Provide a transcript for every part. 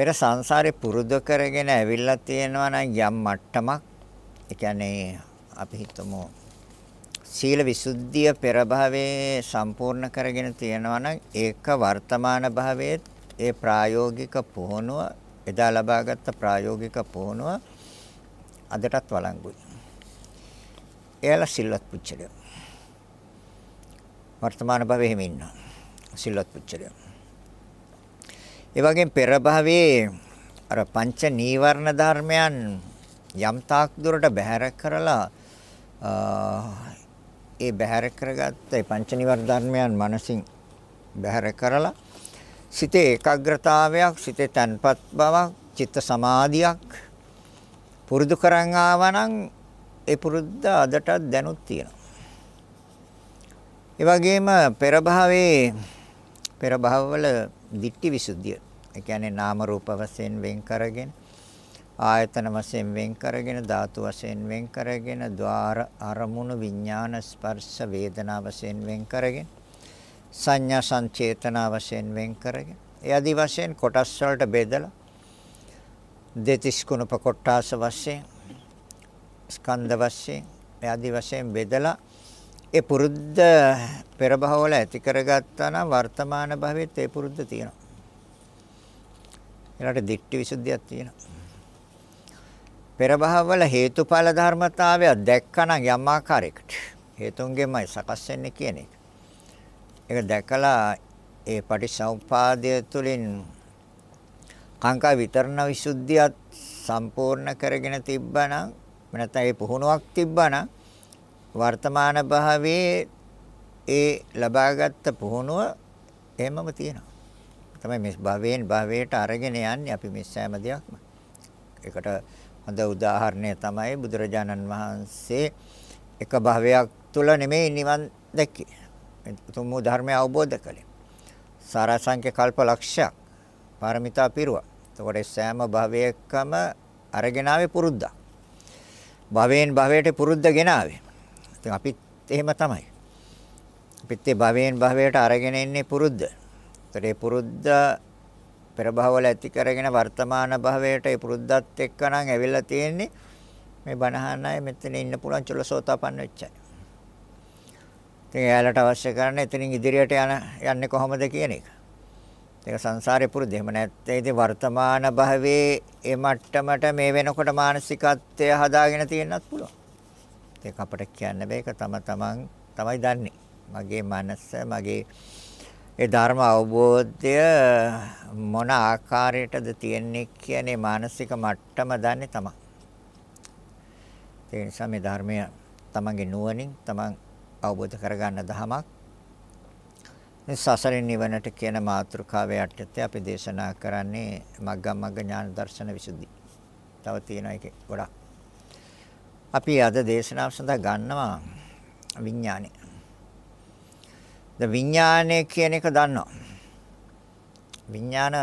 පෙර සංසාරේ පුරුදු කරගෙන ඇවිල්ලා තියෙනවා නම් යම් මට්ටමක් ඒ කියන්නේ අපි හිතමු සීල විසුද්ධිය පෙර භවයේ සම්පූර්ණ කරගෙන තියෙනවා නම් ඒක වර්තමාන භවයේ ඒ ප්‍රායෝගික පුහුණුව එදා ලබාගත් ප්‍රායෝගික පුහුණුව අදටත් වළංගුයි. එයාලා සිල්වත් පුච්චලයෝ. වර්තමාන භවයේ හිම ඉන්නවා. සිල්වත් පුච්චලයෝ. ඒ වගේම පෙර භවයේ අර පංච නීවරණ ධර්මයන් යම් තාක් දුරට බැහැර කරලා ඒ බැහැර කරගත්ත ඒ පංච නීවරණ ධර්මයන් මනසින් බැහැර කරලා සිතේ ඒකාග්‍රතාවයක් සිතේ තන්පත් බවක් චිත්ත සමාධියක් පුරුදු කරන් ආවනම් ඒ පුරුද්ද අදටත් දැනුත් තියෙනවා. ඒ වගේම පෙර භවයේ පෙර භවවල දිට්ඨි විසුද්ධිය. ඒ කියන්නේ නාම රූප වශයෙන් වෙන් කරගෙන ආයතන වශයෙන් වෙන් කරගෙන ධාතු වශයෙන් වෙන් කරගෙන ద్వාර අරමුණු විඥාන ස්පර්ශ වේදනා වශයෙන් වෙන් කරගෙන සංඥා සංචේතනා වශයෙන් වෙන් කරගෙන ඒ আদি වශයෙන් කොටස් වලට බෙදලා දෙතිස් කුණප කොටාස වශයෙන් ස්කන්ධ වශයෙන් ඒ আদি වශයෙන් බෙදලා ඒ පුරුද්ද පෙර භවවල ඇති කරගත්තා නම් වර්තමාන භවෙත් ඒ පුරුද්ද තියෙනවා. ඒකට දික්ටි විසුද්ධියක් තියෙනවා. පෙර භවවල හේතුඵල ධර්මතාවය දැක්කනම් යම් ආකාරයකට හේතුන්ගෙන්මයි සකස් වෙන්නේ කියන එක. ඒක දැකලා ඒ පටිසමුපාදය තුළින් කාංකා විතරණ විසුද්ධියත් සම්පූර්ණ කරගෙන තිබ්බනම් නැත්නම් ඒ පුහුණුවක් තිබ්බනම් වර්තමාන භාවයේ ඒ ලබාගත් පුහුණුව එහෙමම තියෙනවා. තමයි මේ භවයෙන් භවයට අරගෙන යන්නේ අපි මේ සෑම දෙයක්ම. ඒකට හොඳ උදාහරණය තමයි බුදුරජාණන් වහන්සේ එක භවයක් තුල නෙමෙයි නිවන් දැක්කේ. උතුම් ධර්මය අවබෝධ කළේ. සාරාංශක කල්ප ලක්ෂයක් පාරමිතා පිරුවා. එතකොට සෑම භවයකම අරගෙන ආවේ පුරුද්දක්. භවයෙන් භවයට පුරුද්ද ගෙනාවේ. ඉතින් අපිත් එහෙම තමයි. අපිත් ඒ භවයෙන් භවයට අරගෙන ඉන්නේ පුරුද්ද. ඒතර ඒ පුරුද්ද පෙර භවවල ඇති කරගෙන වර්තමාන භවයට ඒ පුරුද්දත් එක්කනම් ඇවිල්ලා තියෙන්නේ මේ බණහන් අය මෙතන ඉන්න පුළුවන් චුල්ලසෝතාපන්න වෙච්චයි. ඉතින් එයාලට අවශ්‍ය කරන්නේ එතනින් ඉදිරියට යන යන්නේ කොහොමද කියන එක. ඒක සංසාරේ පුරුද්ද. එහෙම නැත්නම් ඉතින් වර්තමාන භවයේ ඒ මට්ටමට මේ වෙනකොට මානසිකත්වය හදාගෙන තියෙන්නත් පුළුවන්. ඒක අපට කියන්න බෑ. ඒක තම තමන් තමයි දන්නේ. මගේ මනස මගේ ඒ ධර්ම අවබෝධය මොන ආකාරයටද තියෙන්නේ කියන්නේ මානසික මට්ටම දන්නේ තමයි. ඒ නිසා මේ ධර්මය තමන්ගේ නුවණින් තමන් අවබෝධ කරගන්න දහමක්. මේ සසරින් නිවනට කියන මාතෘකාව යටතේ අපි දේශනා කරන්නේ මග්ගම් මග්ග ඥාන දර්ශන විසුද්ධි. තව තියෙනවා ඒකේ ගොඩක්. අපි අද දේශනාව සඳහා ගන්නවා විඥානය. ද විඥානය කියන එක දන්නවා. විඥාන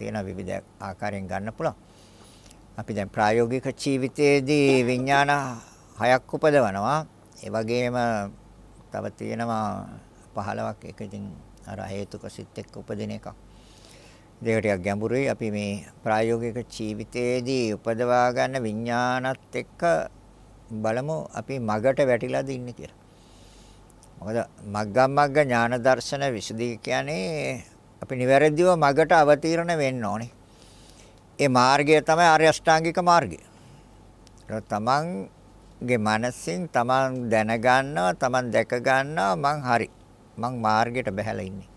තියෙන විවිධ ආකාරයෙන් ගන්න පුළුවන්. අපි දැන් ප්‍රායෝගික ජීවිතයේදී විඥාන හයක් උපදවනවා. ඒ වගේම තව තියෙනවා 15ක් එක ඉතින් අර හේතුක සිත් එක්ක උපදින එකක්. දෙක ටිකක් ගැඹුරුයි අපි මේ ප්‍රායෝගික ජීවිතයේදී උපදවා ගන්න විඥානත් එක්ක බලමු අපි මගට වැටිලාද ඉන්නේ කියලා. මොකද මග්ගම් මග්ග ඥාන දර්ශන විසුද්ධි කියන්නේ අපි නිවැරදිව මගට අවතීර්ණ වෙන්න ඕනේ. ඒ මාර්ගය තමයි ආර්ය අෂ්ටාංගික මාර්ගය. තමන්ගේ මනසින් තමන් දැනගන්නවා තමන් දැක ගන්නවා මං හරි. මං මාර්ගයට බහැලා ඉන්නේ.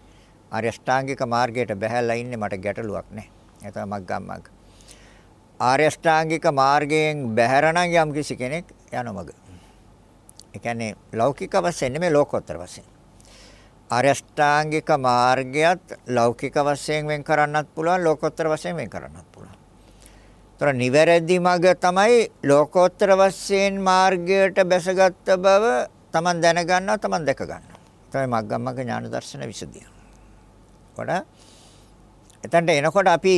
ආර්ය අෂ්ටාංගික මාර්ගයට බැහැලා ඉන්නේ මට ගැටලුවක් නැහැ. ඒ තමයි මග්ගම් මග්ග. ආර්ය අෂ්ටාංගික මාර්ගයෙන් බැහැර නම් යම් කිසි කෙනෙක් යන මග. ඒ කියන්නේ ලෞකික වශයෙන් නෙමෙයි ලෝකෝත්තර වශයෙන්. ආර්ය අෂ්ටාංගික මාර්ගයත් ලෞකික වශයෙන් වෙන් කරන්නත් පුළුවන් ලෝකෝත්තර වශයෙන් වෙන් කරන්නත් පුළුවන්. ତොර නිවැරදි මග තමයි ලෝකෝත්තර වශයෙන් මාර්ගයට බැසගත් බව Taman දැනගන්නවා Taman දැක ගන්නවා. තමයි මග්ගම් මග්ග ඥාන දර්ශන විසුද්ධිය. කොට එතනට එනකොට අපි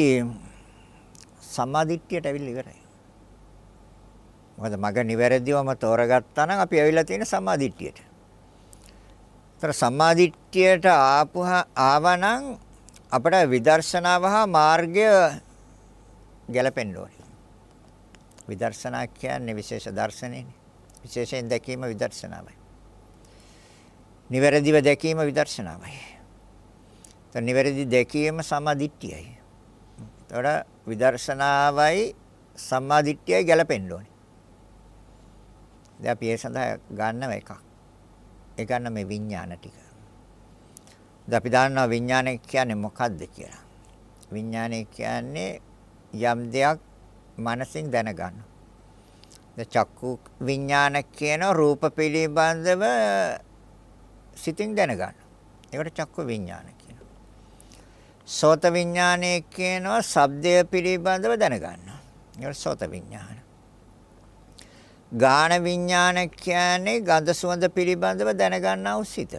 සම්මාදිට්ඨියට ඇවිල්ලා ඉවරයි. මොකද මග නිවැරදිවම තෝරගත්තා නම් අපි ඇවිල්ලා තියෙන සම්මාදිට්ඨියට. ඒතර සම්මාදිට්ඨියට ආපුහා ආවනම් අපට විදර්ශනාව හා මාර්ගය ගැලපෙන්න ඕනේ. විදර්ශනා කියන්නේ විශේෂ දර්ශනයනේ. විශේෂයෙන් දැකීම විදර්ශනාවයි. නිවැරදිව දැකීම විදර්ශනාවයි. તો නිවැරදි දැකීම සම්මාදිට්ඨියයි. ඒතකොට විදර්ශනාවයි සම්මාදිට්ඨියයි ගැලපෙන්න ඕනේ. දැන් අපි ඒ සඳහා ගන්නව එකක්. ඒ ගන්න මේ විඥාන ටික. දැන් අපි දන්නවා විඥානය කියන්නේ මොකක්ද කියලා. විඥානය කියන්නේ යම් දෙයක් මනසින් දැනගන්න. දැන් චක්කු විඥාන කියන රූප පිළිබඳව සිතින් දැනගන්න. ඒකට චක්කු විඥාන කියනවා. සෝත විඥානය කියනවා ශබ්දය පිළිබඳව දැනගන්න. ඒකට සෝත විඥාන. ගාන විඥාන කියන්නේ ගඳ සුවඳ පිළිබඳව දැනගන්නා වූ සිත.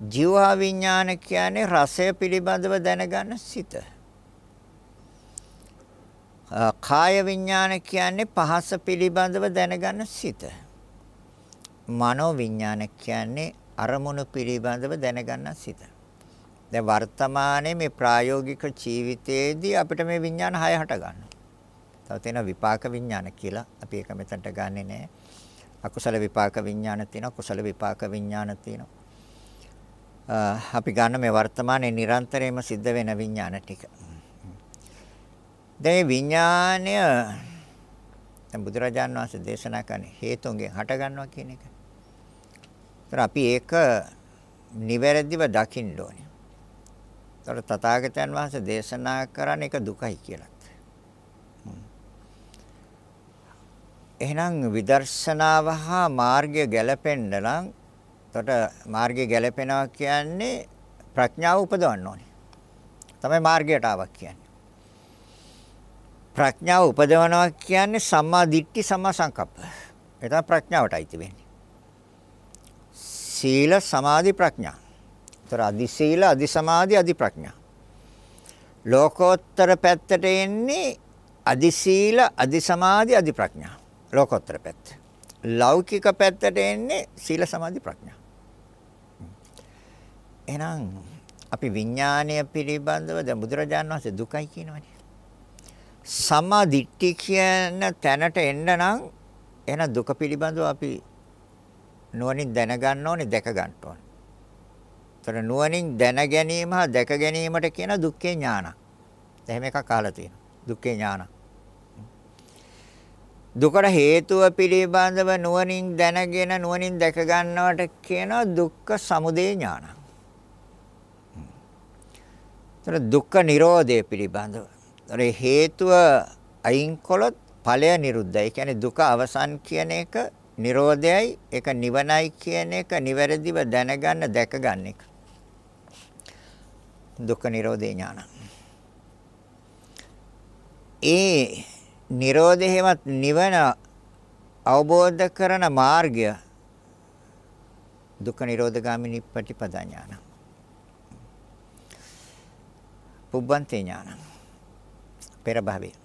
ජීවා විඥාන කියන්නේ රසය පිළිබඳව දැනගන්න සිත. කාය විඥාන කියන්නේ පහස පිළිබඳව දැනගන්න සිත. මනෝ විඥාන කියන්නේ අරමුණු පිළිබඳව දැනගන්න සිත. දැන් වර්තමානයේ මේ ප්‍රායෝගික ජීවිතයේදී අපිට මේ විඥාන හය හට ගන්නවා. තව තියෙනවා විපාක විඥාන කියලා. අපි ඒක මෙතනට ගන්නෙ නෑ. අකුසල විපාක විඥාන තියෙනවා, කුසල විපාක විඥාන තියෙනවා. අපි ගන්න මේ වර්තමානයේ නිරන්තරයෙන්ම සිද්ධ වෙන විඥාන ටික. දැන් විඥානය දැන් බුදුරජාන් වහන්සේ දේශනා කරන හේතුන්ගෙන් හට ගන්නවා කියන එක. ඒතර අපි ඒක නිවැරදිව දකින්න ඕනේ. ඒතර තථාගතයන් වහන්සේ දේශනා කරන්නේ ඒක දුකයි කියලා. එහෙනම් විදර්ශනාව හා මාර්ගය ගැලපෙන්න නම් එතකොට මාර්ගය ගැලපෙනවා කියන්නේ ප්‍රඥාව උපදවන්න ඕනේ. තමයි මාර්ගයට ආවක් කියන්නේ. ප්‍රඥාව උපදවනවා කියන්නේ සම්මා දිට්ඨි සම්මා සංකප්ප. ඒ තමයි ප්‍රඥාවට අයිති වෙන්නේ. සීල සමාධි ප්‍රඥා. ඒතර අදි සීල අදි සමාධි අදි ප්‍රඥා. ලෝකෝත්තර පැත්තට එන්නේ අදි සීල අදි සමාධි අදි ප්‍රඥා. ලෝකෝත්තර පැත්ත. ලෞකික පැත්තට එන්නේ සීල සමාධි ප්‍රඥා. එහෙනම් අපි විඥානය පිළිබඳව දැන් බුදුරජාණන් වහන්සේ දුකයි කියනවනේ. සම්මා දිට්ඨි කියන තැනට එන්න නම් එහෙනම් දුක පිළිබඳව අපි නුවණින් දැනගන්න ඕනේ දැක ගන්න ඕනේ. ඒතර නුවණින් දැන ගැනීම හා දැක ගැනීමට කියන දුක්ඛේ ඥාන. එහෙම එකක් අහලා තියෙනවා. දුක්ඛේ ඥාන. දුකට හේතුව පිළිබඳව නුවණින් දැනගෙන නුවණින් දැක ගන්නවට කියනවා දුක්ඛ සමුදය ඥාන. ඒතර දුක්ඛ නිරෝධය පිළිබඳව. ඒතර හේතුව අයින් කළොත් ඵලය නිරුද්ධයි. ඒ කියන්නේ දුක අවසන් කියන එක නිරෝධයයි ඒක නිවනයි කියන එක නිවැරදිව දැනගන්න දැකගන්න එක. දුක්ඛ නිරෝධේ ඥාන. ඒ නිරෝධයවත් නිවන අවබෝධ කරන මාර්ගය දුක්ඛ නිරෝධගාමිනී ප්‍රතිපදා ඥාන. පුබ්බන්තේ ඥාන. පෙර භවයේ.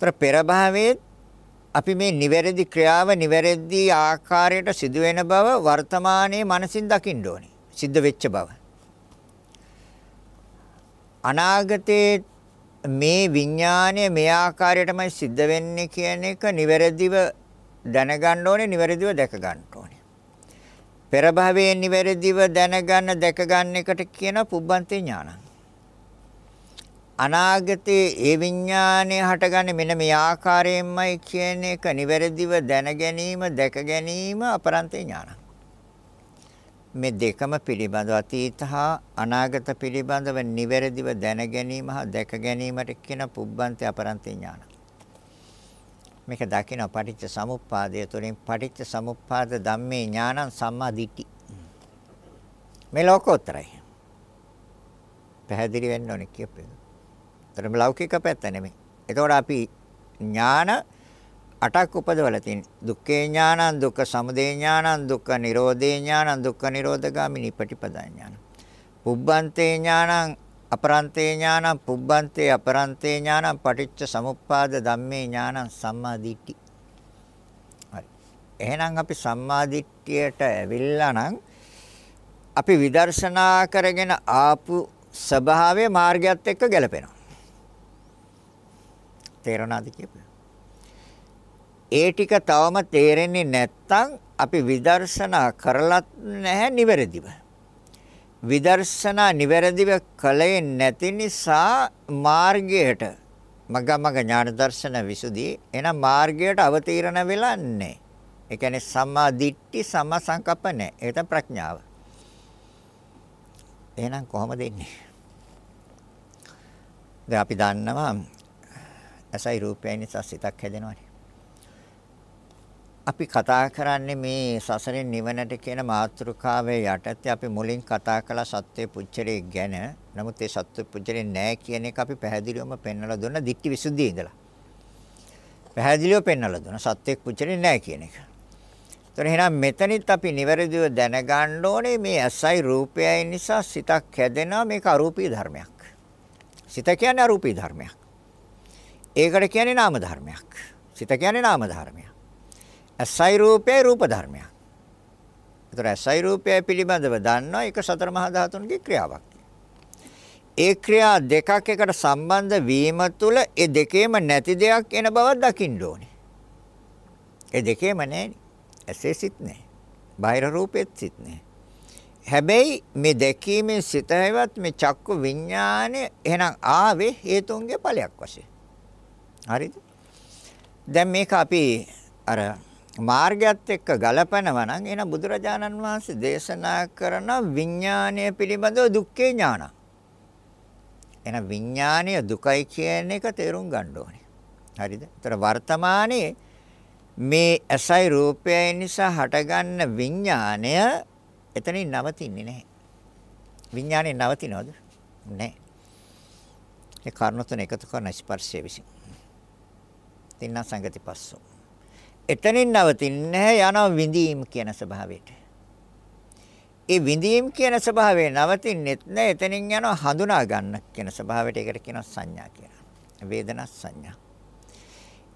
ତර පෙර භවයේ අපි මේ නිවැරදි ක්‍රියාව නිවැරදි ආකාරයට සිදුවෙන බව වර්තමානයේ මනසින් දකින්න ඕනේ. සිද්ධ වෙච්ච බව. අනාගතයේ මේ විඥානය මේ ආකාරයටමයි සිද්ධ වෙන්නේ කියන එක නිවැරදිව දැනගන්න ඕනේ නිවැරදිව දැක ගන්න ඕනේ. පෙර භවයේ නිවැරදිව දැනගන්න දැක ගන්න එකට කියන පුබ්බන්තේ ඥානං. අනාගතයේ ඒ විඥානය හටගන්නේ මෙන්න මේ ආකාරයෙන්මයි කියන එක නිවැරදිව දැන ගැනීම දැක ගැනීම අපරන්තේ ඥානං. මේ දෙකම පිළිබඳව අතීත හා අනාගත පිළිබඳව නිවැරදිව දැන ගැනීම හා දැක ගැනීමට කියන පුබ්බන්ති අපරන්ති ඥාන. මේක දකින පටිච්ච සමුප්පාදය තුළින් පටිච්ච සමුප්පාද ධම්මේ ඥානං සම්මා දිට්ඨි. මේ ලෝකෝත්තරයි. පැහැදිලි වෙන්න ඕනේ කියපේ. තරම ලෞකික පැත්ත නෙමෙයි. එතකොට අපි ඥාන අටක් උපදවලා තියෙන දුක්ඛේ ඥානං දුක්ඛ සමුදය ඥානං දුක්ඛ නිරෝධේ ඥානං දුක්ඛ නිරෝධගාමිනී පටිපදා ඥානං පුබ්බන්තේ ඥානං අපරන්තේ ඥානං පුබ්බන්තේ අපරන්තේ ඥානං පටිච්ච සමුප්පාද ධම්මේ ඥානං සම්මා දිට්ඨි හරි එහෙනම් අපි සම්මා දිට්ඨියට ඇවිල්ලා නම් අපි විදර්ශනා කරගෙන ආපු ස්වභාවය මාර්ගයත් එක්ක ගැලපෙනවා. තේරණාද කියපුවා? ඒ ටික තවම තේරෙන්නේ නැත්නම් අපි විදර්ශනා කරලත් නැහැ නිවැරදිව. විදර්ශනා නිවැරදිව කලේ නැති නිසා මාර්ගයට මග මග ඥාන දර්ශන විසුදී එන මාර්ගයට අවතීර්ණ වෙලා නැහැ. ඒ කියන්නේ සම්මා දිට්ඨි සම්මා සංකප්ප නැහැ. ඒක තමයි ප්‍රඥාව. එහෙනම් කොහොමද ඉන්නේ? දැන් අපි දන්නවා ඇසයි රූපයයි නිසා සිතක් හැදෙනවානේ. අපි කතා කරන්නේ මේ සසරෙන් නිවනට කියන මාතෘකාවේ යටතේ අපි මුලින් කතා කළ සත්‍ය පුච්චරේ ගැන. නමුත් ඒ සත්‍ය පුච්චරේ නෑ කියන එක අපි පැහැදිලිවම පෙන්වලා දුන්න දික්ටි විසුද්ධියේ ඉඳලා. පැහැදිලිව පෙන්වලා දුන්න සත්‍ය පුච්චරේ නෑ කියන එක. ඒතර එහෙනම් මෙතනිත් අපි නිවැරදිව දැනගන්න ඕනේ මේ ඇසයි රූපයයි නිසා සිතක් හැදෙනවා මේක අරූපී ධර්මයක්. සිත කියන්නේ අරූපී ධර්මයක්. ඒකට කියන්නේ නාම ධර්මයක්. සිත කියන්නේ නාම ධර්මයක්. ඇසයි රූපයයි රූප ධර්මයක්. ඒතර ඇසයි රූපයයි පිළිබඳව දන්නවා ඒක සතර මහා ධාතුන්ගේ ක්‍රියාවක්. ඒ ක්‍රියා දෙකක් එකට සම්බන්ධ වීම තුළ ඒ දෙකේම නැති දෙයක් එන බවක් දකින්න ඕනේ. ඒ දෙකේම නැහැ. ඇසේ සිත් නැහැ. බාහිර රූපෙත් සිත් නැහැ. හැබැයි මේ දැකීමේ සිත හැවත් මේ චක්කු විඥානය එහෙනම් ආවේ හේතුන්ගේ ඵලයක් වශයෙන්. හරිද? දැන් මේක අපි අර මාර්ගයත් එක්ක ගලපනවා නම් එන බුදුරජාණන් වහන්සේ දේශනා කරන විඥානය පිළිබඳව දුක්ඛේ ඥාන. එන විඥානය දුකයි කියන එක තේරුම් ගන්න ඕනේ. හරිද? ඒතර වර්තමානයේ මේ ඇසයි රූපයයි නිසා හටගන්න විඥානය එතනින් නවතින්නේ නැහැ. විඥානේ නවතිනවද? නැහැ. ඒ කාරණා තුන එකතු කරන ස්පර්ශය විසින්. තින්න සංගති පස්සෝ. එතනින් නවතින්නේ යනවා විඳීම් කියන ස්වභාවයට. ඒ විඳීම් කියන ස්වභාවය නවතින්නෙත් නෑ එතනින් යනවා හඳුනා ගන්න කියන ස්වභාවයට ඒකට කියනවා සංඥා කියලා. වේදනා සංඥා.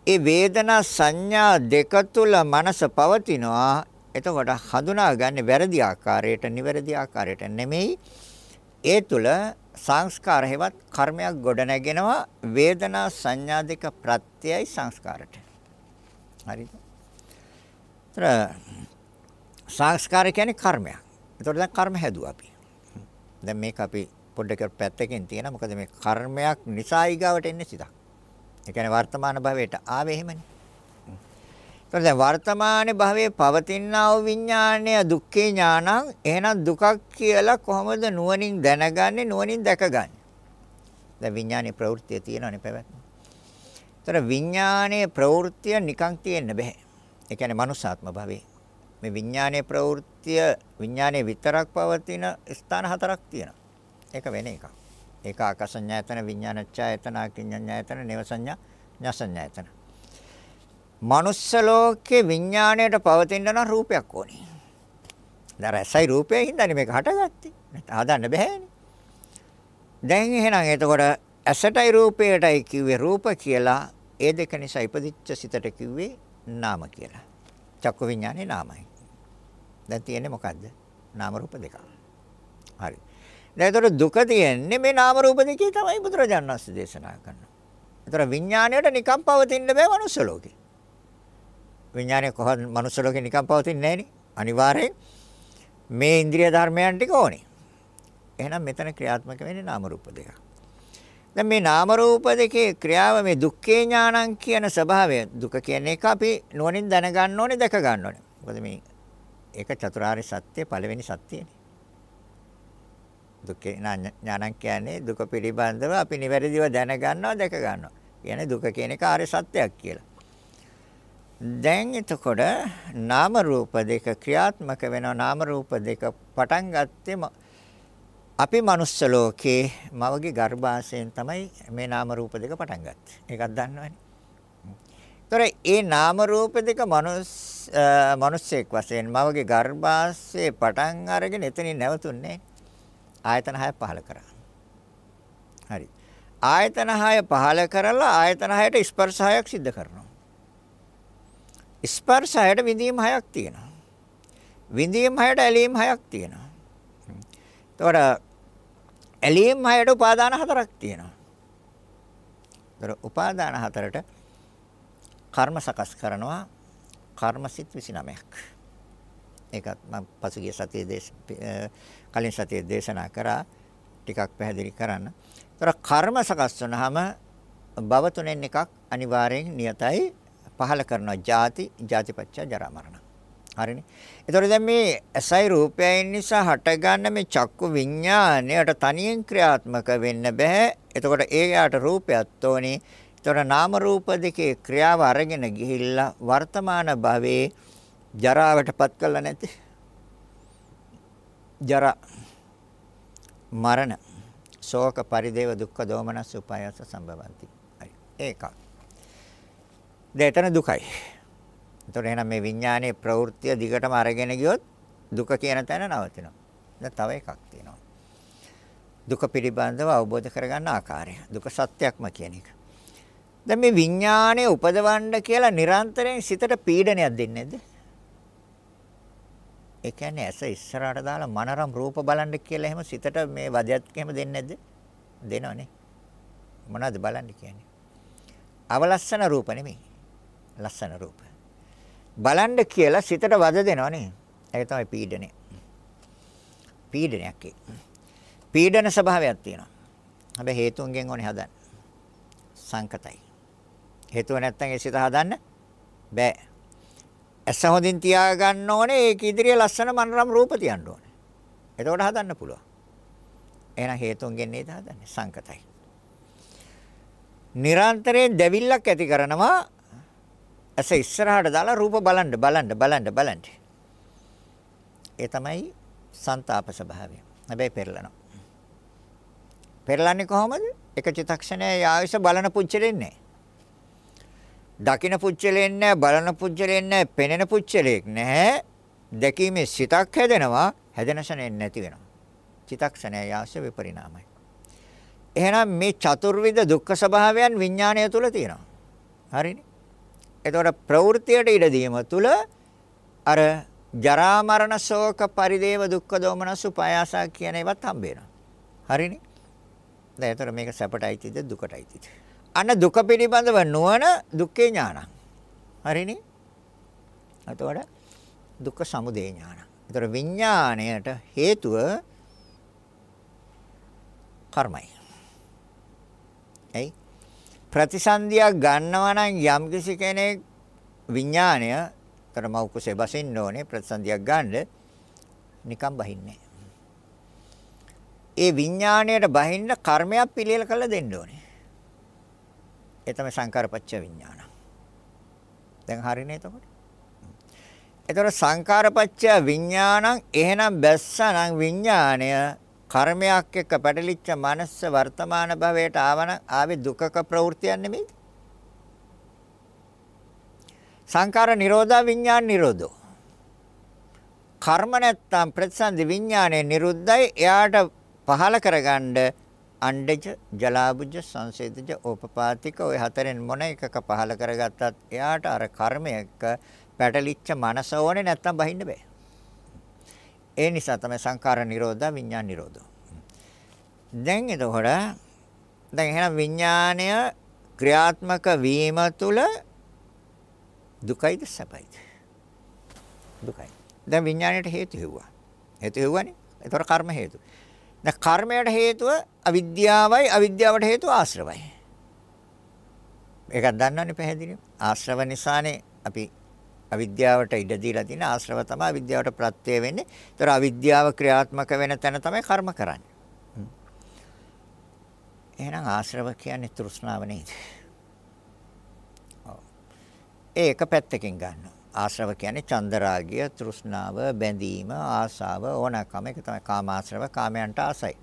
ඒ වේදනා සංඥා දෙක තුල මනස පවතිනවා. එතකොට හඳුනා ගන්න වැරදි ආකාරයට, නිවැරදි ආකාරයට නෙමෙයි. ඒ තුල සංස්කාර හේවත් කර්මයක් ගොඩනැගෙනවා වේදනා සංඥා දෙක ප්‍රත්‍යයයි සංස්කාරට. හරිද? තර සංස්කාර කියන්නේ කර්මයක්. ඒතකොට දැන් කර්ම හැදුවා අපි. දැන් මේක අපි පොඩ්ඩක් පැත්තකින් තියෙනවා. මොකද මේ කර්මයක් නිසා ඊගාවට එන්නේ සිතක්. ඒ කියන්නේ වර්තමාන භවයට ආවේ එහෙමනේ. ඒතකොට දැන් වර්තමාන භවයේ පවතිනා වූ විඥාණය දුක්ඛේ ඥානං එහෙනම් දුකක් කියලා කොහොමද නුවණින් දැනගන්නේ නුවණින් දැකගන්නේ? දැන් විඥානයේ ප්‍රවෘත්තිය තියෙනවනේ පැවැත්ම. ඒතර විඥානයේ ප්‍රවෘත්තිය නිකන් තියෙන්න බෑ. ඒ කියන්නේ මනුෂ්‍යාත්ම භවයේ මේ විඥානයේ ප්‍රවෘත්තිය විඥානයේ විතරක් පවතින ස්ථාන හතරක් තියෙනවා. ඒක වෙන එකක්. ඒක ආකාසඤ්ඤායතන විඥානච්ඡායතන අකිඤ්ඤඤ්ඤායතන නේවසඤ්ඤා ඤසඤ්ඤායතන. මනුස්ස ලෝකේ විඥාණයට පවතින නම් රූපයක් ඕනේ. දැන් රසයි රූපයෙන් හින්දානේ මේක හටගත්තේ. නැත්නම් හදන්න බෑනේ. දැන් එහෙනම් එතකොට ඇසටයි රූපයටයි කිව්වේ රූප කියලා ඒ දෙක නිසා ඉපදිච්ච සිතට කිව්වේ නාම කියලා. චක්කු විඥානේ නාමයි. දැන් තියෙන්නේ මොකද්ද? නාම රූප දෙක. හරි. දැන් ඒතර දුක තියෙන්නේ මේ නාම රූප දෙකේ තමයි බුදුරජාණන් වහන්සේ දේශනා කරන්නේ. ඒතර විඥාණයට නිකම් පවතින්න බෑ මනුස්ස ලෝකේ. විඥානය කොහොමද මනුස්ස ලෝකේ නිකම් පවතින්නේ නැහෙනි. අනිවාර්යෙන් මේ ඉන්ද්‍රිය ධර්මයන් ටික ඕනේ. එහෙනම් මෙතන ක්‍රියාත්මක වෙන්නේ නාම රූප දෙකක්. දැන් මේ නාම රූප දෙකේ ක්‍රියාව මේ දුක්ඛේ ඥානං කියන ස්වභාවය දුක කියන එක අපි නුවණින් දැනගන්න ඕනේ දැක ගන්න ඕනේ. මොකද මේ ඒක චතුරාර්ය සත්‍ය පළවෙනි සත්‍යනේ. දුක්ඛේ ඥානං කියන්නේ දුක පිළිබඳව අපි නිවැරදිව දැනගන්නවා දැක ගන්නවා. කියන්නේ දුක කියන එක ආර්ය සත්‍යයක් කියලා. දැන් එතකොට නාම රූප දෙක ක්‍රියාත්මක වෙනවා නාම රූප දෙක පටන් ගත්තේ අපි manuss ලෝකේ මවගේ ගර්භාෂයෙන් තමයි මේ නාම රූප දෙක පටන් ගත්තේ. ඒකක් දන්නවනේ. ඒතර ඒ නාම රූප දෙක manuss මිනිස්සෙක් වශයෙන් මවගේ ගර්භාෂයේ පටන් අරගෙන එතනින් නැවතුන්නේ ආයතන 6 පහල කරා. හරි. ආයතන 6 පහල කරලා ආයතන 6ට ස්පර්ශ 6ක් සිද්ධ කරනවා. ස්පර්ශ 6ට විඳීම් 6ක් තියෙනවා. විඳීම් 6ට ඇලීම් 6ක් තියෙනවා. එතකොට ඇලීම් හයට උපාදාන හතරක් තියෙනවා. ඒතර උපාදාන හතරට කර්ම සකස් කරනවා කර්මසිත 29ක්. ඒකත් මම පසුගිය සතියේ දේශ කලින් සතියේ දේශනා කරා ටිකක් පැහැදිලි කරන්න. ඒතර කර්ම සකස් වුනහම භව තුනෙන් එකක් අනිවාර්යෙන් නියතයි පහල කරනවා ජාති ජාතිපච්ච ජරා මරණ. හරිනේ. ඒතකොට දැන් මේ ඇසයි රූපයයින් නිසා හටගන්න මේ චක්කු විඤ්ඤාණයට තනියෙන් ක්‍රියාත්මක වෙන්න බෑ. එතකොට ඒකට රූපයක් ඕනේ. එතකොට නාම රූප දෙකේ ක්‍රියාව අරගෙන ගිහිල්ලා වර්තමාන භවයේ ජරාවටපත් කළා නැති. ජරා මරණ ශෝක පරිදේව දුක්ඛ දෝමනස් උපායස සම්භවಂತಿ. හරි. ඒකක්. දෙතන දුකයි. එතකොට එහෙනම් මේ විඥානයේ ප්‍රවෘත්තිය දිගටම අරගෙන ගියොත් දුක කියන තැන නවතිනවා. දැන් තව එකක් තියෙනවා. දුක පිළිබඳව අවබෝධ කරගන්න ආකාරය. දුක සත්‍යක්ම කියන එක. දැන් මේ විඥානය උපදවන්න කියලා නිරන්තරයෙන් සිතට පීඩනයක් දෙන්නේ නැද්ද? ඒ කියන්නේ ඇස ඉස්සරහට දාලා මනරම් රූප බලන්න කියලා එහෙම සිතට මේ වදයක් එහෙම දෙන්නේ නැද්ද? දෙනවනේ. මොනවද බලන්න කියන්නේ? අවලස්සන රූප නෙමෙයි. ලස්සන රූප. බලන්න කියලා සිතට වද දෙනවා නේ. ඒක තමයි පීඩනය. පීඩනයක් ඒ. පීඩන ස්වභාවයක් තියෙනවා. හැබැයි හේතුන්ගෙන් ඕනේ හදන්න. සංකතයි. හේතුව නැත්තම් ඒ සිත හදන්න බෑ. ඇස හොඳින් තියා ගන්න ඕනේ ඒක ඉදිරියේ ලස්සන මනරම් රූප තියන්න ඕනේ. එතකොට හදන්න පුළුවන්. එහෙනම් හේතුන්ගෙන් නේද හදන්නේ සංකතයි. නිරන්තරයෙන් දැවිල්ලක් ඇති කරනවා ඇස ඉස්සරහට දාලා රූප බලන්න බලන්න බලන්න බලන්න. ඒ තමයි ਸੰతాප ස්වභාවය. හැබැයි පෙරලනවා. පෙරලන්නේ කොහොමද? එක චිත්තක්ෂණයේ ආයුෂ බලන පුච්චලෙන්නේ නැහැ. දකින පුච්චලෙන්නේ නැහැ, බලන පුච්චලෙන්නේ නැහැ, පෙනෙන පුච්චලෙක් නැහැ. දැකීමේ සිතක් හැදෙනවා, හැදෙන ශරණයෙන් නැති වෙනවා. චිත්තක්ෂණයේ ආයුෂ විපරිණාමයි. එහෙනම් මේ චතුර්විධ දුක්ඛ ස්වභාවයන් විඥාණය තුල තියෙනවා. හරිනේ? එතකොට ප්‍රවෘත්තියට ඉඩ දීම තුළ අර ජරා මරණ ශෝක පරිදේව දුක්ඛ දෝමනස් උපායාසා කියන ඒවත් හම්බ වෙනවා. හරිනේ? දැන් එතකොට මේක සැපටයිද දුකටයිද? අන්න දුක පිළිබඳව නුවණ දුක්ඛේ ඥානං. හරිනේ? එතකොට දුක්ඛ සමුදය ඥානං. එතකොට විඥාණයට හේතුව කර්මයි. එයි ප්‍රතිසන්දියක් ගන්නවා නම් යම්කිසි කෙනෙක් විඥාණය තර මව් කුසේ බසින්න ඕනේ ප්‍රතිසන්දියක් ගන්න නිකම් බහින්නේ. ඒ විඥාණයට බහින්න කර්මයක් පිළියෙල කරලා දෙන්න ඕනේ. ඒ තමයි සංකාරපච්ච විඥාන. දැන් හරිනේ එතකොට. එතකොට සංකාරපච්ච විඥානං එහෙනම් බැස්සනම් විඥාණය කර්මයක් එක්ක පැටලිච්ච මනස වර්තමාන භවයට ආවන ආවේ දුකක ප්‍රවෘත්තියක් නෙමෙයි. සංකාර නිරෝධා විඥාන නිරෝධෝ. කර්ම නැත්තම් ප්‍රතිසන්දි විඥානයේ නිරුද්ධයි එයාට පහල කරගන්න අණ්ඩජ ජලාබුජ සංසේදජ ඕපපාතික ওই හතරෙන් මොන එකක පහල කරගත්තත් එයාට අර කර්මයක පැටලිච්ච මනස ඕනේ නැත්තම් බහින්න බෑ. ඒ නිසා තමයි සංඛාර නිරෝධා විඥාන නිරෝධෝ. දැන් එතකොට දැන් එහෙනම් විඥාණය ක්‍රියාත්මක වීම තුළ දුකයිද සැපයිද? දුකයි. දැන් විඥාණයට හේතු හෙව්වා. හේතු හෙව්වනේ. ඒතර කර්ම හේතු. දැන් කර්මයට හේතුව අවිද්‍යාවයි අවිද්‍යාවට හේතුව ආශ්‍රවයි. ඒකක් දන්නවනේ පැහැදිලිව. ආශ්‍රව නිසානේ අපි අවිද්‍යාවට ඉඩ දීලා තියෙන ආශ්‍රව තමයි අවිද්‍යාවට ප්‍රත්‍ය වෙන්නේ. ඒතර අවිද්‍යාව ක්‍රියාත්මක වෙන තැන තමයි කර්ම කරන්නේ. එහෙනම් ආශ්‍රව කියන්නේ තෘෂ්ණාව නේද? ඒක පැත්තකින් ගන්නවා. ආශ්‍රව කියන්නේ චන්දරාගය, තෘෂ්ණාව, බැඳීම, ආසාව, ඕනකම ඒක තමයි කාමාශ්‍රව, කාමයන්ට ආසයි.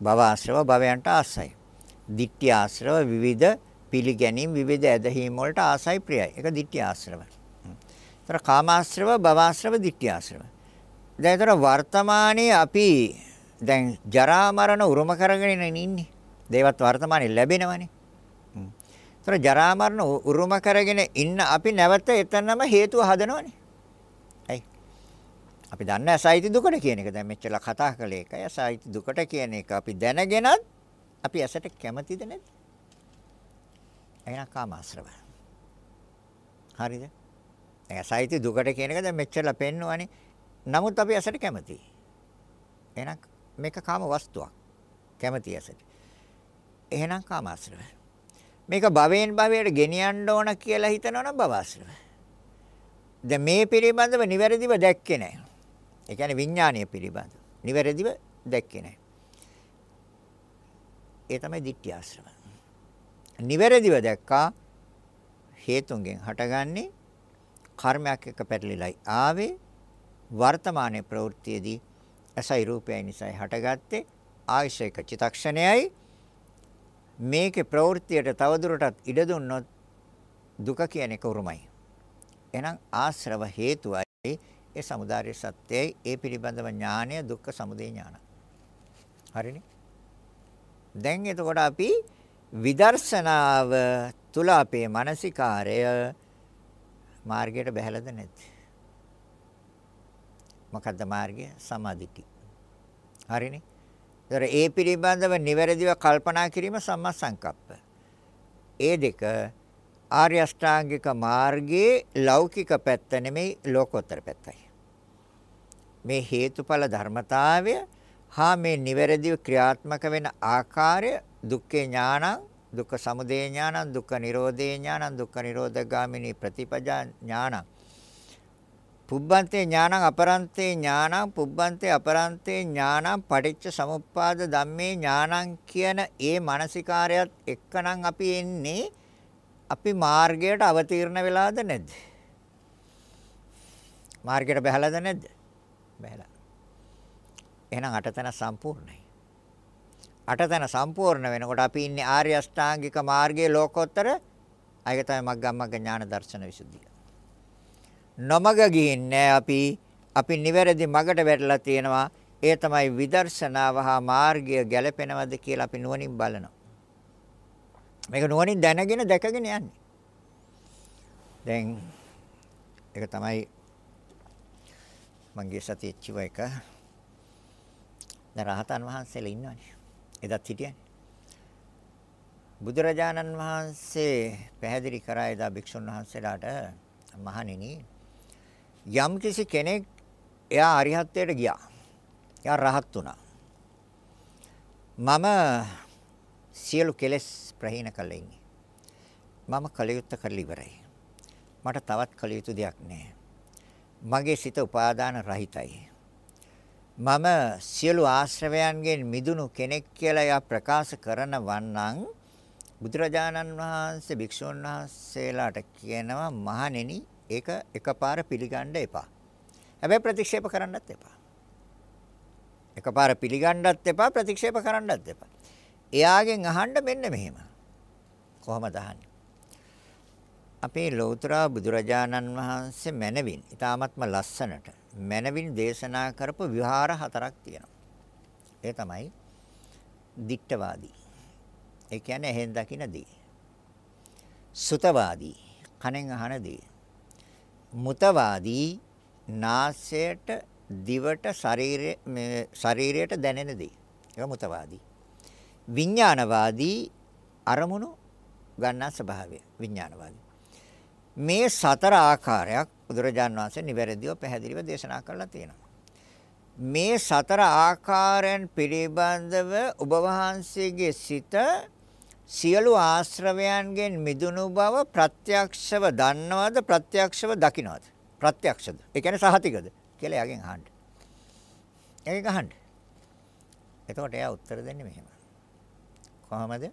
භව ආශ්‍රව, භවයන්ට ආසයි. ditthි ආශ්‍රව විවිධ පිළිගැනීම් විවිධ ඇදහිම් වලට ආසයි ප්‍රියයි. ඒක ditthි ආශ්‍රව. ඒතර කාමාශ්‍රව, භවආශ්‍රව, ditthi ආශ්‍රව. දැන් ඒතර වර්තමානයේ අපි දැන් ජරා මරණ උරුම කරගෙන ඉන්නේ. දේවත් වර්තමානයේ ලැබෙනවනේ. ඒතර ජරා මරණ උරුම කරගෙන ඉන්න අපි නැවත එතනම හේතුව හදනවනේ. ඇයි? අපි දන්නේ අසයිති දුකට කියන එක. දැන් මෙච්චර කතා කළේ එකයි අසයිති දුකට කියන එක. අපි දැනගෙනත් අපි ඇසට කැමතිද නැද්ද? එහෙනම් කාමාශ්‍රව. හරිද? දැන් අසයිති දුකට කියන එක දැන් මෙච්චරලා පෙන්වවනේ. නමුත් අපි ඇසට කැමතියි. එහෙනම් මේක කාම වස්තුවක්. කැමති ඇසට. එහෙනම් කාමාශ්‍රව. මේක භවයෙන් භවයට ගෙනියන්න ඕන කියලා හිතනවනම් භවආශ්‍රව. දැන් මේ පිළිබඳව නිවැරදිව දැක්කේ නැහැ. ඒ කියන්නේ විඥානීය පිළිබඳව. නිවැරදිව දැක්කේ නැහැ. ඒ තමයි ditthි ආශ්‍රව. නිවැරදිව දැක්කා හේතුන්ගෙන් හටගන්නේ කර්මයක් එක්ක පැටලිලයි ආවේ වර්තමානයේ ප්‍රවෘත්තියේදී ඇසයි රූපයයි නිසායි හටගත්තේ ආයශයක චිතක්ෂණයයි මේකේ ප්‍රවෘත්තියට තවදුරටත් ඉඩ දුන්නොත් දුක කියන එක උරුමයි. එහෙනම් ආශ්‍රව හේතුවයි ඒ samudāri සත්‍යයි ඒ පිළිබඳව ඥානය දුක්ඛ සමුදය ඥාන. හරිනේ? දැන් එතකොට අපි විදර්ශනාව තුල අපේ මානසිකාරය මාර්ගයට බහැලද නැද්ද? මොකද්ද මාර්ගය? සමාධිටි. හරිනේ? ඒතර ඒ පිළිබඳව නිවැරදිව කල්පනා කිරීම සම්මා සංකප්ප. ඒ දෙක ආර්ය අෂ්ටාංගික මාර්ගයේ ලෞකික පැත්ත නෙමෙයි ලෝකෝත්තර පැත්තයි. මේ හේතුඵල ධර්මතාවය හා මේ නිවැරදිව ක්‍රියාත්මක වෙන ආකාරය දුක්ඛේ ඥානං දුක්ඛ සමුදය ඥානං දුක්ඛ නිරෝධේ ඥානං දුක්ඛ නිරෝධගාමිනී ප්‍රතිපදා ඥානං. පුබ්බන්තේ ඥානං අපරන්තේ ඥානං පුබ්බන්තේ අපරන්තේ ඥානං පටිච්ච සමුප්පාද ධම්මේ ඥානං කියන ඒ මානසිකාරයත් එක්කනම් අපි එන්නේ අපි මාර්ගයට අවතීර්ණ වෙලාද නැද්ද? මාර්ගයට බහැලාද නැද්ද? බහැලා. එහෙනම් අටතන සම්පූර්ණයි. අටතන සම්පූර්ණ වෙනකොට අපි ඉන්නේ ආර්ය අෂ්ටාංගික මාර්ගයේ ලෝකෝත්තර අයක තමයි මග්ගමග්ග ඥාන දර්ශන විසුද්ධිය. නොමග ගිහින්නේ අපි අපි නිවැරදි මගට වැටලා තියෙනවා. ඒ තමයි විදර්ශනාව හා මාර්ගය ගැලපෙනවද කියලා අපි නුවණින් බලනවා. මේක නුවණින් දැනගෙන දැකගෙන යන්නේ. දැන් ඒක තමයි මගේ සතියේ චිව එක දැන් රහතන් වහන්සේලා ඉන්නවනේ. එදත් හිටියනේ. බුදුරජාණන් වහන්සේ පැහැදිලි කරා එදා භික්ෂුන් වහන්සේලාට මහණෙනි යම් කිසි කෙනෙක් එයා අරිහත්ත්වයට ගියා. එයා රහත් වුණා. මම සියලු කෙලෙස් ප්‍රහීන කළා ඉන්නේ. මම කලයුත්ත කරලා ඉවරයි. මට තවත් කළ යුතු දෙයක් නැහැ. මගේ සිත උපාදාන රහිතයි. මම සියලු ආශ්‍රවයන්ගෙන් මිදුණු කෙනෙක් කියලා එයා ප්‍රකාශ කරනවන්නම් බුදුරජාණන් වහන්සේ භික්ෂුන් වහන්සේලාට කියනවා මහණෙනි ඒක එකපාර පිළිගන්න එපා. හැබැයි ප්‍රතික්ෂේප කරන්නත් එපා. එකපාර පිළිගන්නත් එපා ප්‍රතික්ෂේප කරන්නත් එපා. එයාගෙන් අහන්න මෙන්න මෙහෙම. කොහොමද අහන්නේ? අපේ ලෞතර බුදුරජාණන් වහන්සේ මැනවින් ඊ타ත්ම ලස්සනට මැනවින් දේශනා කරපු විහාර හතරක් තියෙනවා. ඒ තමයි දිට්ඨවාදී. ඒ කියන්නේ එහෙන් දකින දේ. සුතවාදී කනෙන් අහන දේ. මුතවාදී නාසයට දිවට ශරීරයේ ශරීරයට දැනෙන දේ. ඒක මුතවාදී. විඥානවාදී අරමුණු ගන්නා ස්වභාවය විඥානවාදී. මේ සතර ආකාරයක් බුදුරජාන් වහන්සේ නිවැරදිව පැහැදිලිව දේශනා කරලා තියෙනවා. මේ සතර ආකාරයන් පිළිබඳව ඔබ වහන්සේගේ සිත සියලු ආශ්‍රවයන්ගෙන් මිදුණු බව ප්‍රත්‍යක්ෂව දන්නවද ප්‍රත්‍යක්ෂව දකින්නවද ප්‍රත්‍යක්ෂද ඒ කියන්නේ සහතිකද කියලා එයාගෙන් අහන්න. ඒක අහන්න. එතකොට එයා උත්තර දෙන්නේ මෙහෙම. කොහොමද?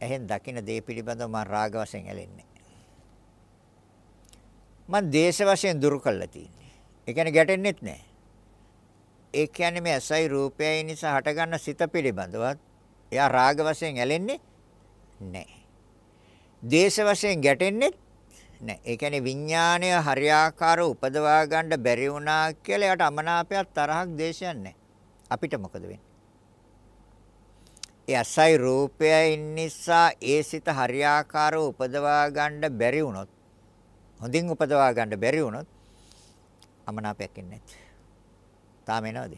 එහෙන් දකින්න දේ පිළිබඳව මම රාග වශයෙන් ඇලෙන්නේ. මම දේශ වශයෙන් දුරු කළා තියෙන්නේ. ඒ කියන්නේ ගැටෙන්නෙත් නැහැ. ඒ කියන්නේ මේ ඇසයි රූපයයි නිසා හටගන්න සිත පිළිබඳවත් එයා රාග වශයෙන් ඇලෙන්නේ නැහැ. දේශ වශයෙන් ගැටෙන්නෙත් නැහැ. ඒ කියන්නේ විඥාණය හරියාකාරව උපදවා ගන්න බැරි වුණා කියලා එයාට අමනාපයක් තරහක් දේශයක් නැහැ. අපිට මොකද වෙන්නේ? ඒ අසයි රූපයයි නිසා ඒ සිත හරියාකාරව උපදවා ගන්න බැරි වුණොත් හොඳින් උපදවා ගන්න බැරි වුණොත් අමනාපයක් එන්නේ නැති. තාම එනවද?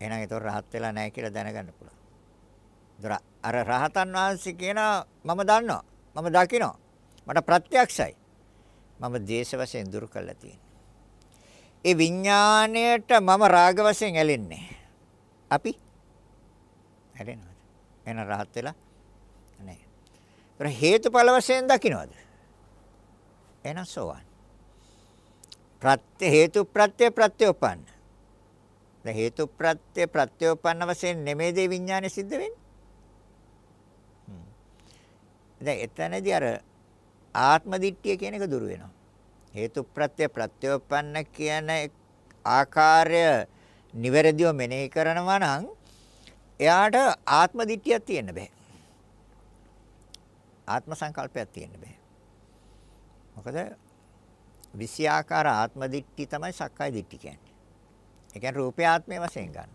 එහෙනම් ඒක රහත් වෙලා නැහැ කියලා දැනගන්න පුළුවන්. දොර අර රහතන් වහන්සේ කියනවා මම දන්නවා. මම දකිනවා. මට ප්‍රත්‍යක්ෂයි. මම දේශ වශයෙන් දුරු කළා තියෙන්නේ. ඒ විඥාණයට මම රාග වශයෙන් ඇලෙන්නේ. අපි ඇලෙනවද? එන රහත් වෙලා නැහැ. ඒතර හේතුඵල වශයෙන් දකින්නවද? එහෙනම් සෝවන්. ප්‍රත්‍ය හේතු ප්‍රත්‍ය ප්‍රත්‍යෝපන්න. දැන් හේතු ප්‍රත්‍ය ප්‍රත්‍යෝපන්න වශයෙන් නෙමෙයි දේ විඥානය සිද්ධ වෙන්නේ. දැන් එතනදී අර ආත්ම දිට්ඨිය කියන එක දුර වෙනවා. හේතු ප්‍රත්‍ය ප්‍රත්‍යෝපන්න කියන ආකාරය නිවැරදිව මෙනෙහි කරනවා නම් එයාට ආත්ම දිට්ඨියක් තියෙන්න බෑ. ආත්ම සංකල්පයක් තියෙන්න බෑ. මොකද විෂයාකාර ආත්ම දිට්ඨි තමයි සක්කාය දිට්ඨි කියන්නේ. ඒ කියන්නේ රූපේ ආත්මය වශයෙන් ගන්න.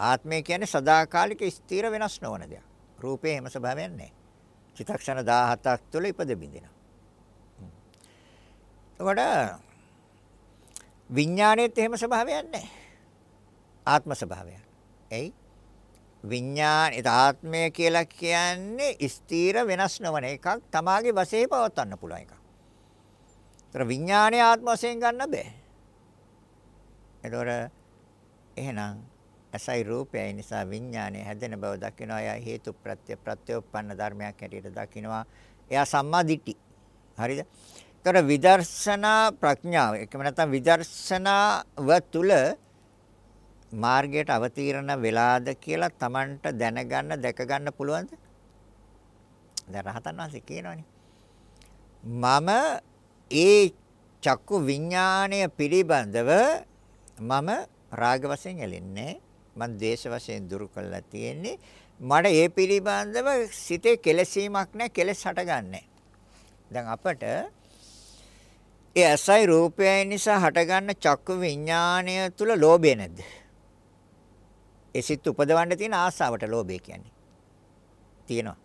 ආත්මය කියන්නේ සදාකාලික ස්ථිර වෙනස් නොවන දෙයක්. රූපේ හැම ස්වභාවයක් නැහැ. චිත්තක්ෂණ 17ක් තුළ ඉපද බින්දිනවා. එතකොට විඥාණයෙත් එහෙම ස්වභාවයක් නැහැ. ආත්ම ස්වභාවයක්. එයි විඥාන ඒ ආත්මය කියලා කියන්නේ ස්ථීර වෙනස් නොවන එකක් තමාගේ වශයෙන් පවත්වන්න පුළුවන් එකක්. ඒතර විඥානයේ ආත්ම වශයෙන් ගන්න බෑ. ඒතොර එහෙනම් ඇසයි රූපයයි නිසා විඥානය හැදෙන බව දකිනවා. එයා හේතු ප්‍රත්‍ය ප්‍රත්‍යෝපන්න ධර්මයක් හැටියට දකිනවා. එයා සම්මා දිට්ඨි. හරිද? ඒතර විදර්ශනා ප්‍රඥාව එකම නැත්නම් විදර්ශනාව තුළ මාර්ගයට අවතීර්ණ වෙලාද කියලා Tamanට දැනගන්න දැකගන්න පුළුවන්ද? දැන් රහතන් වහන්සේ කියනවනේ. මම ඒ චක්කු විඥාණය පිළිබඳව මම රාග වශයෙන් ඇලෙන්නේ මම ද්වේෂ වශයෙන් දුරු කළා තියෙන්නේ මට ඒ පිළිබඳව සිතේ කෙලසීමක් නැහැ කෙලස් හටගන්නේ දැන් අපට ඒ ඇසයි රූපයයි නිසා හටගන්න චක්කු විඥාණය තුල ලෝභය නැද්ද? ඒ සිත් උපදවන්න තියෙන ආසාවට ලෝභය කියන්නේ. තියෙනවා.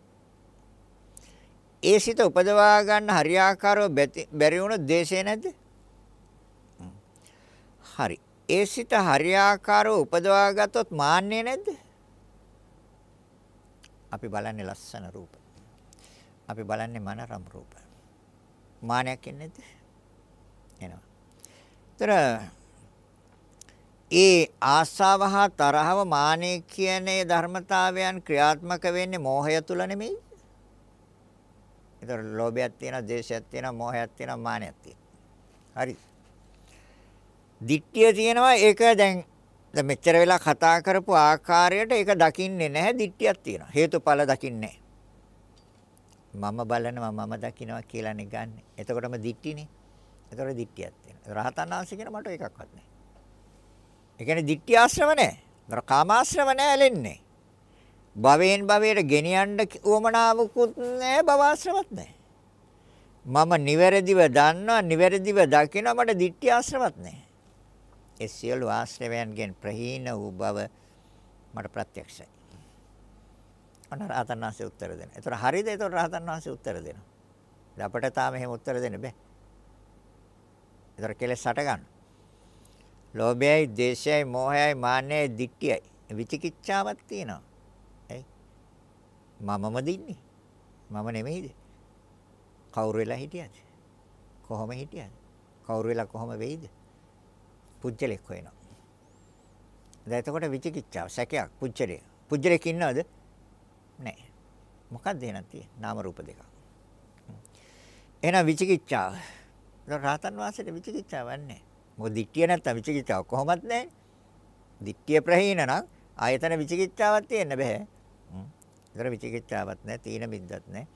ඒ සිත උපදවා ගන්න හරියාකාරව බැරි වුණොත් ද්වේෂය නැද්ද? හරි. ඒ සිත හරියාකාරව උපදවා ගත්තොත් මාන්නේ නැද්ද? අපි බලන්නේ ලස්සන රූප. අපි බලන්නේ මනරම් රූප. මානයක් එන්නේ නැද්ද? එනවා. ତර ඒ ආශාව හා තරහව මානෙ කියන ඒ ධර්මතාවයන් ක්‍රියාත්මක වෙන්නේ මෝහය තුල නෙමෙයි. ඒතර ලෝභයක් තියෙනවා, ද්වේෂයක් තියෙනවා, මෝහයක් තියෙනවා, මානයක් තියෙනවා. හරි. දිට්ඨිය තියෙනවා ඒක දැන් දැන් මෙච්චර වෙලා කතා කරපු ආකාරයට ඒක දකින්නේ නැහැ දිට්ඨියක් තියෙනවා. හේතුඵල දකින්නේ මම බලනවා මම දකින්නවා කියලානේ ගන්න. එතකොටම දිට්ඨිනේ. ඒතකොට දිට්ඨියක් තියෙනවා. රහතන් වහන්සේ කියන මට එකක්වත් නැහැ. ඒ කියන්නේ දිට්ඨි ආශ්‍රව නැහැ. දර කාමාශ්‍රව නැහැ ඇලෙන්නේ. භවයෙන් භවයට ගෙනියන්න උවමනාවකුත් නැහැ භව ආශ්‍රවත් නැහැ. මම නිවැරදිව දන්නවා නිවැරදිව දකිනවා මට දිට්ඨි ආශ්‍රවත් නැහැ. ඒ සියලු ආශ්‍රවයන්ගෙන් ප්‍රහීන වූ බව මට ප්‍රත්‍යක්ෂයි. අන්න රහතන් වහන්සේ උත්තර දෙනවා. ඒතර හරියද? ඒතර රහතන් වහන්සේ උත්තර දෙනවා. අපිට තාම එහෙම උත්තර දෙන්න බෑ. ඒතර කෙලෙස් හට ගන්න. ලෝභයයි, ද්වේෂයයි, මෝහයයි, මාන්නයයි, දික්තියයි විචිකිච්ඡාවක් තියෙනවා. ඇයි? මමම දින්නේ. මම නෙමෙයිද? කවුරු වෙලා හිටියද? කොහොම හිටියද? කවුරු වෙලා කොහොම වෙයිද? පුජ්‍යලෙක් හොයනවා. දැන් එතකොට විචිකිච්ඡාව සැකයක් පුජ්‍යලේ. පුජ්‍යලෙක් ඉන්නවද? නැහැ. මොකක්ද එහෙනම් තියෙන්නේ? නාම රූප දෙකක්. එහෙනම් විචිකිච්ඡාව රහතන් වහන්සේට විචිකිච්ඡාවක් නැහැ. මොකද දිට්ඨිය නැත්තම් විචිකිච්ඡාව කොහොමත් නැහැ. දිට්ඨිය ප්‍රහීන නම් ආයතන විචිකිච්ඡාවක් තියෙන්න බෑ. ඒතර විචිකිච්ඡාවක් නැහැ, තීන බිද්දත් නැහැ.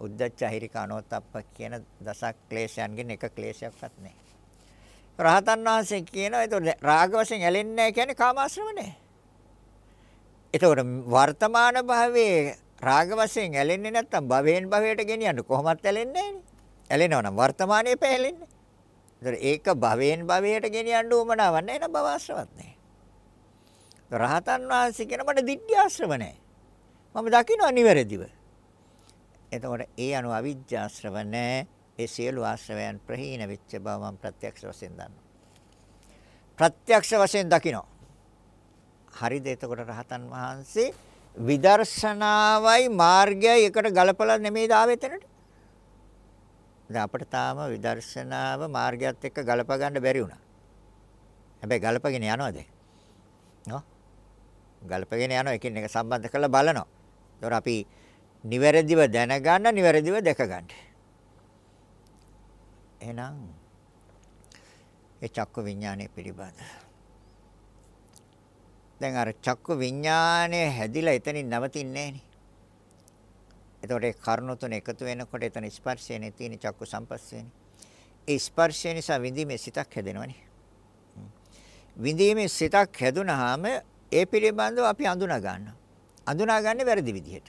උද්දච්ච අහිරික අනෝතප්ප කියන දසක් ක්ලේශයන්ගෙන් එක ක්ලේශයක්වත් නැහැ. රහතන් වහන්සේ කියනවා ඒක රාග වශයෙන් ඇලෙන්නේ නැහැ කියන්නේ කාමාශ්‍රව නැහැ. එතකොට වර්තමාන භවයේ රාග වශයෙන් ඇලෙන්නේ නැත්තම් භවයෙන් භවයට ගෙනියන්න කොහොමත් ඇලෙන්නේ නැහැ. ඇලෙනවා නම් වර්තමානයේ පැහැලෙන්නේ. ඒතර ඒක භවයෙන් භවයට ගෙනියන්න උවමනාවක් නැහැ නේද භව ආශ්‍රවත් නැහැ. රහතන් වහන්සේ කියන මට දිට්ඨි ආශ්‍රව නැහැ. මම දකිනවා නිවැරදිව. එතකොට ඒ අනුව අවිජ්ජාශ්‍රව නැහැ. ඒ සියලු ආශ්‍රවයන් ප්‍රහීන වෙච්ච බව මම ප්‍රත්‍යක්ෂ වශයෙන් දන්නවා. ප්‍රත්‍යක්ෂ වශයෙන් දකිනවා. හරිද එතකොට රහතන් වහන්සේ විදර්ශනාවයි මාර්ගයයි එකට ගලපලා නෙමෙයි දාවෙතනට. දැන් අපිට තාම විදර්ශනාව මාර්ගයත් එක්ක ගලප ගන්න බැරි වුණා. හැබැයි ගලපගෙන යනවා දැන්. නෝ? ගලපගෙන යනවා එකින් එක සම්බන්ධ කරලා බලනවා. ඒතොර අපි නිවැරදිව දැනගන්න නිවැරදිව දැක ගන්න. එහෙනම් ඒ චක්ක විඥානය පිළිබඳ. දැන් අර චක්ක විඥානය හැදිලා එතනින් නවතින්නේ නැහැ එතකොට ඒ කර්ණ තුන එකතු වෙනකොට එතන ස්පර්ශයනේ තියෙන චක්කු සම්පස්සේනේ. ඒ ස්පර්ශය නිසා විඳීමේ සිතක් හැදෙනවනේ. විඳීමේ සිතක් හැදුනහම ඒ පිළිබඳව අපි අඳුනා ගන්නවා. අඳුනාගන්නේ වැරදි විදිහට.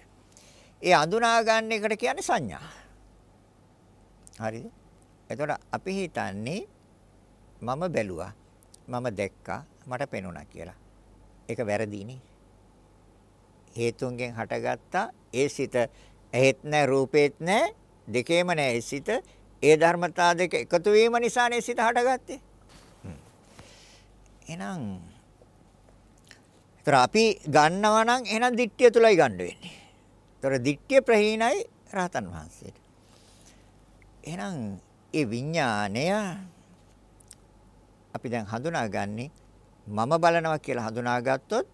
ඒ අඳුනා ගන්න එකට කියන්නේ සංඥා. හරිද? එතකොට අපි හිතන්නේ මම බැලුවා. මම දැක්කා. මට පෙනුණා කියලා. ඒක වැරදිනේ. හේතුන්ගෙන් හටගත්තා ඒ සිත ඇහෙත් නැහැ රූපෙත් නැහැ දෙකේම නැහැ සිත ඒ ධර්මතා දෙක එකතු වීම නිසානේ සිත හටගත්තේ එහෙනම් ඒතර අපි ගන්නවා නම් එහෙනම් දිට්ඨිය තුලයි ගන්න වෙන්නේ. ඒතර දිට්ඨිය ප්‍රහීනයි රහතන් වහන්සේට. එහෙනම් ඒ විඥාණය අපි දැන් හඳුනාගන්නේ මම බලනවා කියලා හඳුනාගත්තොත්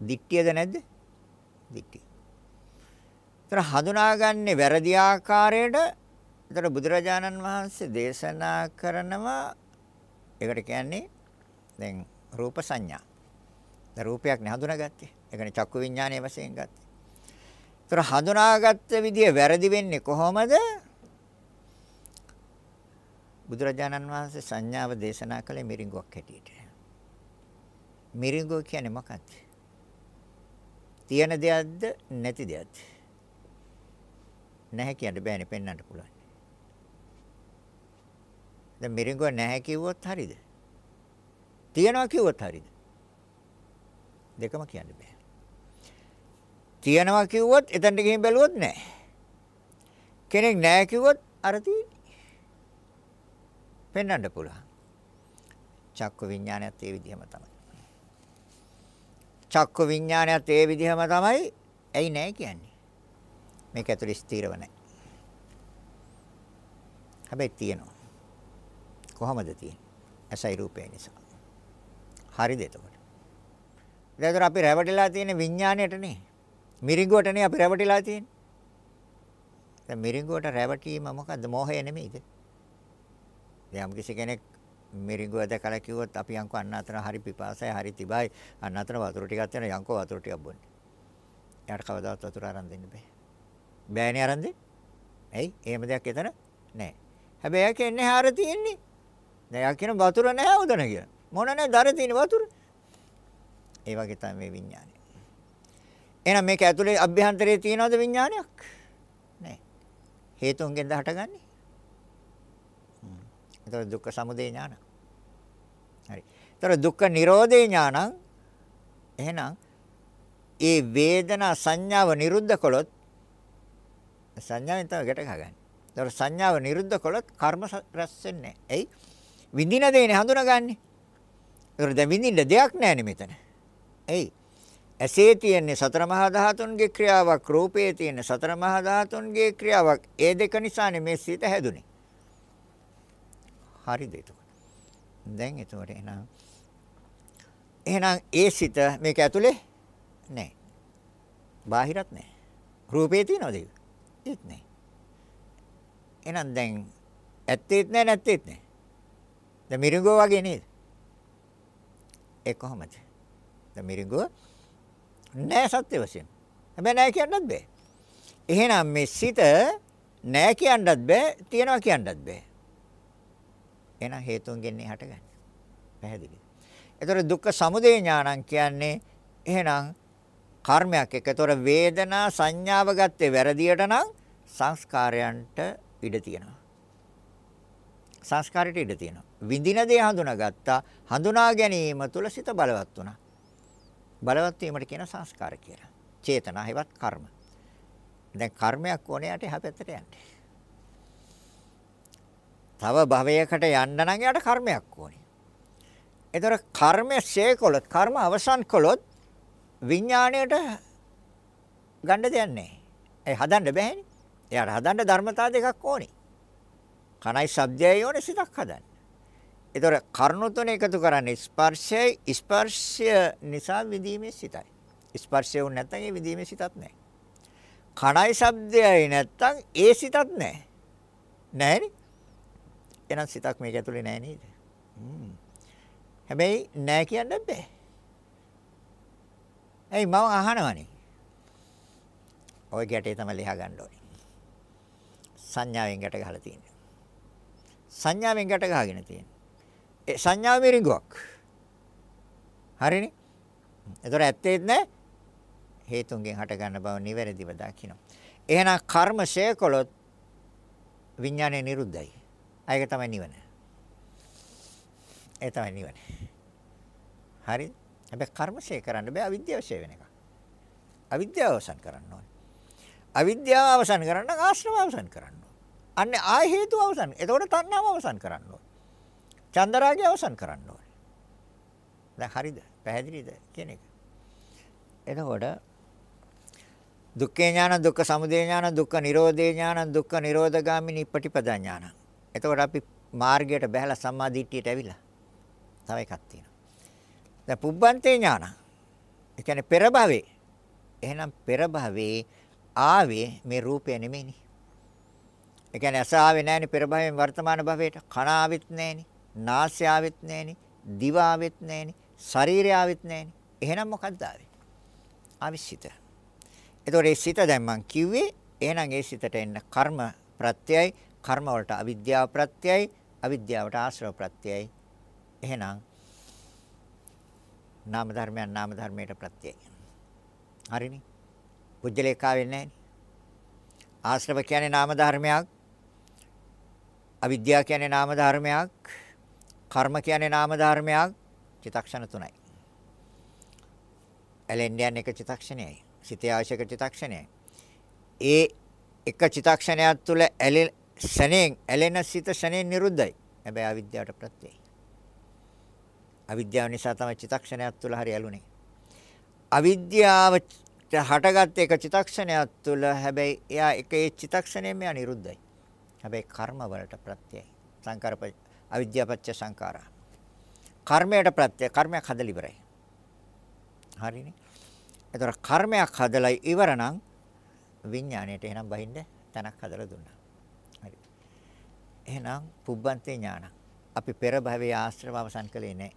දිට්ඨියද නැද්ද? දිට්ඨිය. ඒතර හඳුනාගන්නේ වැරදි ආකාරයට ඒතර බුදුරජාණන් වහන්සේ දේශනා කරනවා ඒකට කියන්නේ දැන් රූප සංඥා. දැන් රූපයක් නේ හඳුනාගත්තේ. ඒකනේ චක්කු විඥානයේ වශයෙන් ගත්තේ. ඒතර හඳුනාගත්ත විදිය වැරදි වෙන්නේ කොහොමද? බුදුරජාණන් වහන්සේ සංඥාව දේශනා කළේ මිරිඟුවක් හැටියට. මිරිඟුව කියන්නේ මොකක්ද? තියෙන දෙයක්ද නැති දෙයක්ද? නැහැ කියන්න බෑනේ පෙන්වන්න පුළුවන්. දැන් මිරිඟුව නැහැ කිව්වොත් හරියද? තියනවා කිව්වොත් හරියද? දෙකම කියන්න බෑ. තියනවා කිව්වොත් එතනට ගිහින් බැලුවොත් නැහැ. කෙනෙක් නැහැ කිව්වොත් අර තියෙන්නේ. පෙන්වන්න පුළුවන්. චක්ක විඥානයත් ඒ විදිහම තමයි. චක්ක විඥානයත් ඒ විදිහම තමයි. ඇයි නැහැ කියන්නේ? මේක ඇතුළේ ස්ථිරව නැහැ. හැබැයි තියෙනවා. කොහමද තියෙන්නේ? ඇසයි රූපය නිසා. හරිද එතකොට? දැන් අපි රැවටිලා තියෙන විඥාණයටනේ. මිරිඟුවටනේ අපි රැවටිලා තියෙන්නේ. දැන් මිරිඟුවට රැවටීම මොකද්ද? මෝහය නෙමෙයිද? දැන් කිසි කෙනෙක් මිරිඟුව දැකලා කිව්වොත් අපි යන්කෝ අන්න අතර හරි පිපාසයි හරි තිබයි අන්න අතර වතුර ටිකක් තියෙන යන්කෝ වතුර ටිකක් බොන්නේ. එයාට කවදාවත් වතුර අරන් දෙන්න බෑ. බෑනේ අරන් දෙන්නේ. ඇයි? එහෙම දෙයක් එතන නැහැ. හැබැයි එයා කියන්නේ හාර තියෙන්නේ. දැන් එයා කියන වතුර නැහැ උදන කියලා. මොන නැහැ දර තියෙන වතුර. ඒ වගේ තමයි මේ විඥානය. එහෙනම් මේක ඇතුලේ අභ්‍යන්තරයේ තියනවද විඥානයක්? නැහැ. හේතුන්ගෙන්ද හටගන්නේ. ඒතර දුක්ඛ සමුදය ඥාන. හරි. ඒතර දුක්ඛ නිරෝධේ ඥානං එහෙනම් ඒ වේදනා සංඥාව නිරුද්ධ කළොත් සංඥාවෙන් තමයි ගැට ගහගන්නේ. ඒතර සංඥාව නිරුද්ධ කළොත් කර්ම රැස් වෙන්නේ නැහැ. එයි විඳින දේනේ හඳුනාගන්නේ. ඒතර දැන් විඳින්න දෙයක් නැහැ මෙතන. එයි ඇසේ තියෙන සතර මහා ධාතුන්ගේ ක්‍රියාවක් රූපයේ තියෙන සතර මහා ධාතුන්ගේ ක්‍රියාවක් ඒ දෙක නිසානේ මේ සිත හැදුනේ. හරිද එතකොට? දැන් එතකොට එහෙනම් එහෙනම් ඒ සිත මේක ඇතුලේ නැහැ. බාහිරත් නැහැ. රූපේ තියනවද ඒක? ඒත් නැහැ. එහෙනම් දැන් ඇත්තේත් නැහැ නැත්තේත් නැහැ. දැන් මිරිඟුව වගේ නේද? ඒ කොහොමද? දැන් මිරිඟුව නෑ සත්‍ය වශයෙන්. හැබැයි නෑ කියන්නත් බෑ. එහෙනම් මේ සිත නෑ කියන්නත් බෑ, තියනවා කියන්නත් බෑ. එහෙනම් හේතුන්ගෙන් හටගන්නේ. පැහැදිලිද? ඒතර දුක්ඛ සමුදය ඥානං කියන්නේ එහෙනම් කර්මයක් එක. ඒතර වේදනා සංඥාව ගත්තේ වැරදියට නම් සංස්කාරයන්ට ඉඩ තියෙනවා. සංස්කාරයට ඉඩ තියෙනවා. විඳින දේ හඳුනාගත්තා. හඳුනා ගැනීම තුල සිත බලවත් වුණා. බලවත් වීමට කියන සංස්කාර කියලා. චේතනා හේවත් කර්ම. දැන් කර්මයක් ඕනේ යට එහා පැත්තට යන්නේ. තව භවයකට යන්න නම් යාට කර්මයක් ඕනේ. ඒතර කර්මය ශේකොලොත් කර්ම අවසන් කළොත් විඥාණයට ගන්න දෙයක් නැහැ. ඒ හදන්න බෑනේ. එයාට හදන්න ධර්මතා දෙකක් ඕනේ. කණයි ශබ්දයයි ඕනේ සිතක් හදන්න. ඒතර කර්ණ තුන එකතු කරන්නේ ස්පර්ශයයි ස්පර්ශය නිසා විදීමේ සිතයි. ස්පර්ශය වුණ නැත්නම් ඒ විදීමේ සිතත් නැහැ. කණයි ශබ්දයයි නැත්නම් ඒ සිතත් නැහැ. නැහැනේ. එහෙනම් සිතක් මේක ඇතුලේ නැහැ නේද? හැබැයි නැහැ කියන්න බෑ. ඇයි මම අහනවනේ. ওই ගැටේ තමයි ලියා ගන්න ඕනේ. සංඥාවෙන් ගැට ගහලා තියෙන්නේ. සංඥාවෙන් ගැට ගහගෙන තියෙන්නේ. ඒ සංඥාව මිරිඟුවක්. හරිනේ? ඒතර ඇත්තේත් නැහැ. හේතුන්ගෙන් හට ගන්න බව නිවැරදිව දකින්න. එහෙනම් කර්ම ෂය කළොත් විඥානය නිරුද්ධයි. ඒක තමයි නිවන. ඒ තමයි නිවන. හරි? හැබැයි කර්ම ෂය කරන්න බෑ අවිද්‍යාව ෂය වෙන එක. අවිද්‍යාව අවසන් කරන්න ඕනේ. අවිද්‍යාව අවසන් කරන්න ආශ්‍රව අවසන් කරන්න ඕනේ. අන්නේ ආ හේතු අවසන්. එතකොට තණ්හාව අවසන් කරන්න ඕනේ. චන්දරාගය අවසන් කරන්න ඕනේ. දැන් හරිද? පැහැදිලිද කියන එක. එතකොට දුක්ඛේ ඥාන දුක්ඛ සමුදය ඥාන දුක්ඛ නිරෝධේ ඥාන දුක්ඛ නිරෝධගාමිනී පටිපදා ඥාන. එතකොට අපි මාර්ගයට බහැලා සම්මා දිට්ඨියට ඇවිල්ලා. තව එකක් තියෙනවා. දැන් පුබ්බන්තේ ඥාන. ඒ කියන්නේ පෙර භවේ. එහෙනම් පෙර භවේ ආවේ මේ රූපය නෙමෙයිනේ. ඒ කියන්නේ අස ආවේ නැහෙනි පෙර භවයෙන් වර්තමාන භවයට. කන ආවෙත් නැහෙනි. නාසය ආවෙත් නැහෙනි. දිව ආවෙත් නැහෙනි. ශරීරය ආවෙත් නැහෙනි. එහෙනම් මොකක්ද ආවේ? ආවිසිත. එතකොට ඒ සිත දැන් මං කිව්වේ එහෙනම් ඒ සිතට එන්න කර්ම ප්‍රත්‍යයයි කර්ම වලට අවිද්‍යාව ප්‍රත්‍යයයි අවිද්‍යාවට ආශ්‍රව ප්‍රත්‍යයයි එහෙනම් නාම ධර්මයන් නාම ධර්මයට ප්‍රත්‍යයයි හරිනේ පුජ්‍යලේඛා වෙන්නේ නැහැ ආශ්‍රව කියන්නේ නාම ධර්මයක් අවිද්‍යාව කියන්නේ නාම ධර්මයක් කර්ම කියන්නේ නාම ධර්මයක් චිතක්ෂණ තුනයි ඇලෙන්ඩියන් එක චිතක්ෂණයයි සිතේ අවශ්‍යක චිතක්ෂණයයි. ඒ එක චිතක්ෂණයක් තුළ ඇලෙන ශණයෙන් ඇලෙන සිත ශණයෙන් නිරුද්ධයි. හැබැයි අවිද්‍යාවට ප්‍රත්‍යයයි. අවිද්‍යාව නිසා තමයි චිතක්ෂණයක් තුළ හරි ඇලුනේ. අවිද්‍යාව හටගත් එක චිතක්ෂණයක් තුළ හැබැයි එයා එක ඒ චිතක්ෂණයෙන් මෙයා නිරුද්ධයි. හැබැයි කර්ම වලට ප්‍රත්‍යයයි. සංකාරප අවිද්‍යාපච්ච සංකාරා. කර්මයට ප්‍රත්‍ය කර්මයක් හදලා ඉවරයි. හරිනේ. එතකොට කර්මයක් හදලා ඉවර නම් විඥාණයට එහෙනම් බහින්න තැනක් හදලා දුන්නා. හරි. එහෙනම් පුබ්බන්තේ ඥාන. අපි පෙර භවයේ ආශ්‍රව අවසන් කළේ නැහැ.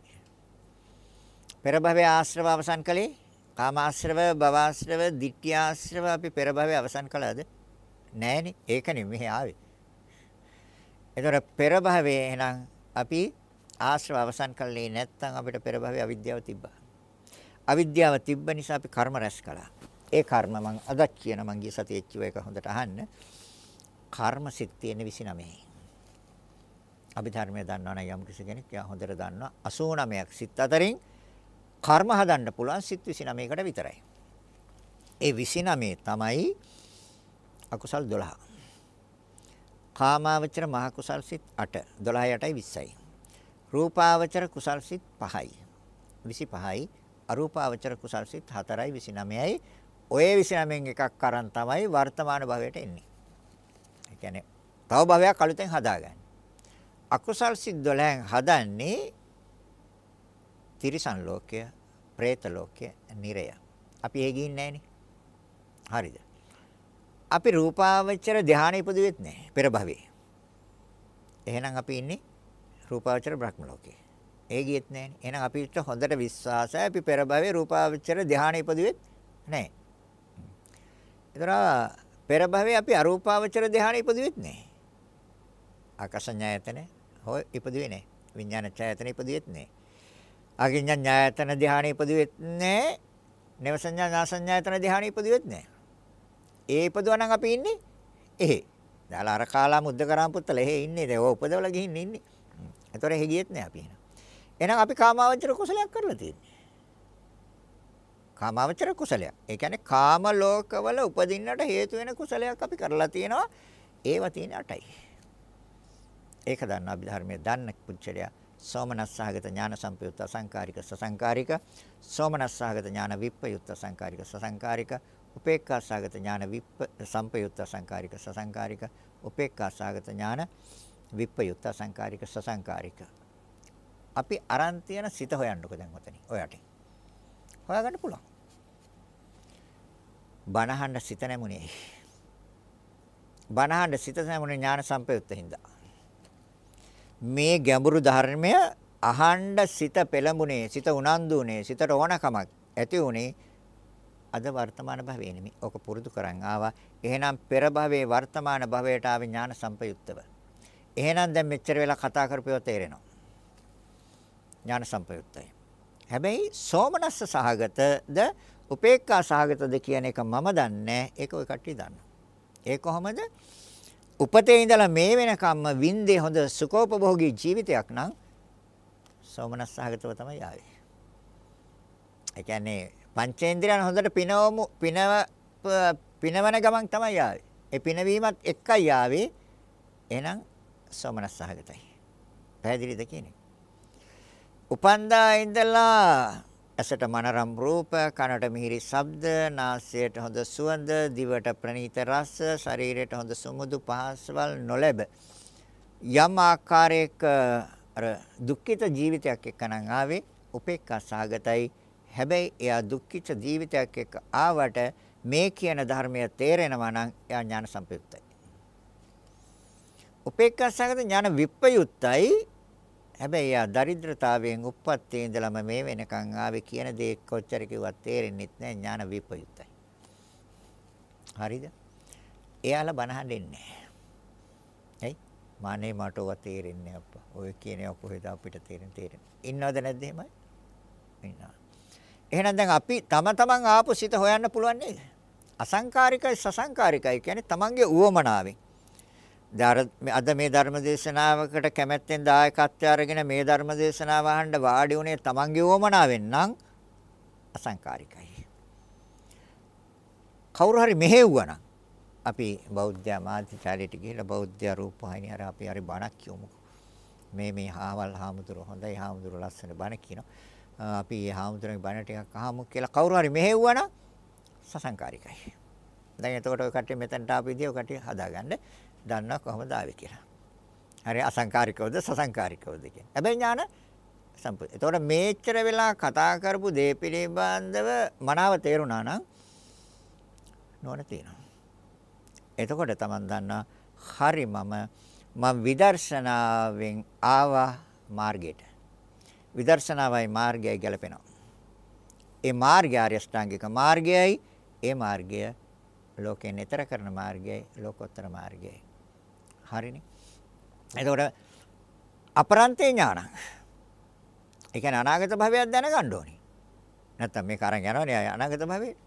පෙර භවයේ ආශ්‍රව අවසන් කළේ කාමාශ්‍රව, භවආශ්‍රව, ditthියාශ්‍රව අපි පෙර භවයේ අවසන් කළාද? නෑනේ. ඒකනේ මෙහි ආවේ. එතකොට පෙර භවයේ එහෙනම් අපි ආශ්‍රව අවසන් කළේ නැත්නම් අපිට පෙර භවයේ අවිද්‍යාව තිබ්බා. අවිද්‍යාව තිබ්බ නිසා අපි කර්ම රැස් කළා. ඒ කර්ම මම අදත් කියන මං ගිය සතියේ කිව්ව එක හොඳට අහන්න. කර්ම සිත් තියෙන 29යි. අභිධර්මයේ දන්නවනම් යම් කිසි කෙනෙක් යා හොඳට දන්නවා 89ක් සිත් අතරින් කර්ම හදන්න පුළුවන් සිත් 29කට විතරයි. ඒ 29 තමයි අකුසල් 12. කාමාවචර මහ කුසල් සිත් 8 12 8යි 20යි. රූපාවචර කුසල් සිත් 5යි. 25යි අරූපාවචර කුසල් සිත් 4යි 29යි ඔය 29න් එකක් අරන් තමයි වර්තමාන භවයට එන්නේ. ඒ කියන්නේ තව භවයක් අලුතෙන් හදාගන්න. අකුසල් සිත් 12න් හදන්නේ තිරිසන් ලෝකය, പ്രേත ලෝකය, නිරය. අපි ඒ ගින්නේ නැහනේ. හරිද? අපි රූපාවචර ධානය ඉපදුවෙත් නැහැ පෙර භවයේ. එහෙනම් අපි ඉන්නේ රූපාවචර බ්‍රහ්ම ලෝකේ. ඒ ගියෙත් නැහැ. එහෙනම් අපිට හොඳට විශ්වාසයි අපි පෙර භවයේ රූපාවචර ධානය ඉපදුවෙත් නැහැ. ඒතර පෙර භවයේ අපි අරූපාවචර ධානය ඉපදුවෙත් නැහැ. ආකාශඥායතන හොය ඉපදුවේ නැහැ. විඥාන ඡායතන ඉපදුවෙත් නැහැ. අගිඥා ඥායතන ධානය ඉපදුවෙත් නැහැ. නව සංඥා නාසඤ්ඤායතන ධානය ඉපදුවෙත් නැහැ. ඒ ඉපදුවා නම් අපි ඉන්නේ එහෙ. දාලා අර කාලා මුද්ද කරාම් පුත්තල එහෙ ඉන්නේ. දැන් ඔය උපදවලා ගිහින් ඉන්නේ. ඒතොර එහෙ ගියෙත් නැහැ අපි එහෙනම්. එහෙනම් අපි කාමාවචර කුසලයක් කරලා තියෙන්නේ. කාමාවචර කුසලයක්. ඒ කියන්නේ කාම ලෝකවල උපදින්නට හේතු වෙන කුසලයක් අපි කරලා තියෙනවා. ඒව තියෙන 8යි. ඒක දන්නා අභිධර්මයේ දන්න පුච්චලයා සෝමනස්සහගත ඥාන සම්පයුත්ත අසංකාරික සසංකාරික සෝමනස්සහගත ඥාන විප්පයුත්ත අසංකාරික සසංකාරික උපේක්ඛාසහගත ඥාන විප්ප සම්පයුත්ත අසංකාරික සසංකාරික. උපේක්ඛාසහගත ඥාන විප්පයුත්ත අසංකාරික සසංකාරික. අපි අරන් තියෙන සිත හොයන්නකො දැන් ඔතනින් ඔයාට. හොයාගන්න පුළුවන්. බණහන්න සිත නැමුනේ බණහන්න සිත නැමුනේ ඥාන සම්පයුත්ත හින්දා. මේ ගැඹුරු ධර්මය අහන්න සිත පෙළඹුණේ සිත උනන්දුනේ සිතට ඕනකමක් ඇති උනේ අද වර්තමාන භවයේ නෙමෙයි. ඔක පුරුදු කරන් ආවා. එහෙනම් පෙර භවයේ වර්තමාන භවයට ආවේ ඥාන සම්පයුක්තව. එහෙනම් දැන් මෙච්චර වෙලා කතා කරපුවා තේරෙනවා. ඥාන සම්පයුක්තයි. හැබැයි සෝමනස්ස සහගතද උපේක්ඛා සහගතද කියන එක මම දන්නේ ඒක ඔය කට්ටිය දන්නවා. ඒ කොහොමද? උපතේ ඉඳලා මේ වෙනකම්ම වින්දේ හොඳ සුඛෝපභෝගී ජීවිතයක් නම් සෝමනස්සහගතව තමයි ආවේ. ඒ කියන්නේ පංචේන්ද්‍රයන් හොඳට පිනවමු පිනව පිනවන ගමන් තමයි ආවේ. ඒ පිනවීමත් එක්කයි ආවේ. එහෙනම් සෝමනස්සහගතයි. පැහැදිලිද කියන්නේ? උපන්දා ඉඳලා ඇසට මනරම් රූප, කනට මිහිරි ශබ්ද, නාසයට හොඳ සුවඳ, දිවට ප්‍රණීත රස, ශරීරයට හොඳ සුමුදු පහස්වල් නොලැබ යම් ආකාරයක අර දුක්ඛිත ජීවිතයක් එක්කනම් ආවේ උපේක්ඛා සාගතයි. හැබැයි එයා දුක්ඛිත ජීවිතයක් එක්ක ආවට මේ කියන ධර්මය තේරෙනවා නම් එයා ඥාන සම්පයුක්තයි. උපේක්ඛා සාගත ඥාන විප්පයුක්තයි හැබැයි යා දරිද්‍රතාවයෙන් උප්පත්තේ ඉඳලම මේ වෙනකන් ආවේ කියන දේ කොච්චර කිව්වත් තේරෙන්නේ නැහැ ඥාන විපයුත්තයි. හරිද? එයාලා බනහන්න ඉන්නේ. ඇයි? මානේ මට ඔව තේරෙන්නේ අප්පා. ඔය කියන්නේ කොහෙද අපිට තේරෙන්නේ තේරෙන්නේ. ඉන්නවද නැද්ද එහෙමයි? ඉන්නවා. එහෙනම් දැන් අපි තම තමන් ආපු සිත හොයන්න පුළුවන් නේද? අසංකාරිකයි සසංකාරිකයි කියන්නේ තමන්ගේ උවමනාවෙන්. අද මේ ධර්ම දේශනාවකට කැමැත්තෙන් දායකත්වය අරගෙන මේ ධර්ම දේශනාව අහන්න වාඩි උනේ තමන්ගේ වමනාවෙන් නම් අසංකාරිකයි. කවුරු හරි මෙහෙව්වනම් අපි බෞද්ධ මාධ්‍යාලයට ගිහිල්ලා බෞද්ධ රූපවාහිනිය අර අපි හරි බණක් කියමු. මේ මේ හාවල් හාමුදුරුවෝ හොඳයි හාමුදුරුවෝ ලස්සන බණ කියනවා. අපි මේ හාමුදුරුවන්ගේ බණ ටිකක් අහමු කියලා කවුරු හරි මෙහෙව්වනම් සසංකාරිකයි. දැන් එතකොට ඔය කට්ටිය මෙතනට ආපු විදිය ඔය කට්ටිය හදාගන්න. දන්නවා කොහොමද ආවේ කියලා. හරි අසංකාරිකවද සසංකාරිකවද කියන්නේ. හැබැයි ඥාන සම්පූර්ණ. එතකොට මේච්චර වෙලා කතා කරපු දේ පිළිබඳව මනාව තේරුණා නම් නෝන තියෙනවා. එතකොට තමන් දන්නා හරි මම මම විදර්ශනාවෙන් ආවා මාර්ගයට. විදර්ශනාවයි මාර්ගයයි ගැලපෙනවා. ඒ මාර්ගය ආර්ය අෂ්ටාංගික මාර්ගයයි ඒ මාර්ගය ලෝකේ නතර කරන මාර්ගයයි ලෝකෝත්තර මාර්ගයයි. හරිනේ. එතකොට අපරන්තේ ඥානං. ඒ කියන්නේ අනාගත භවයක් දැනගන්න ඕනේ. නැත්තම් මේක අරන් යනවනේ අනාගත භවයට.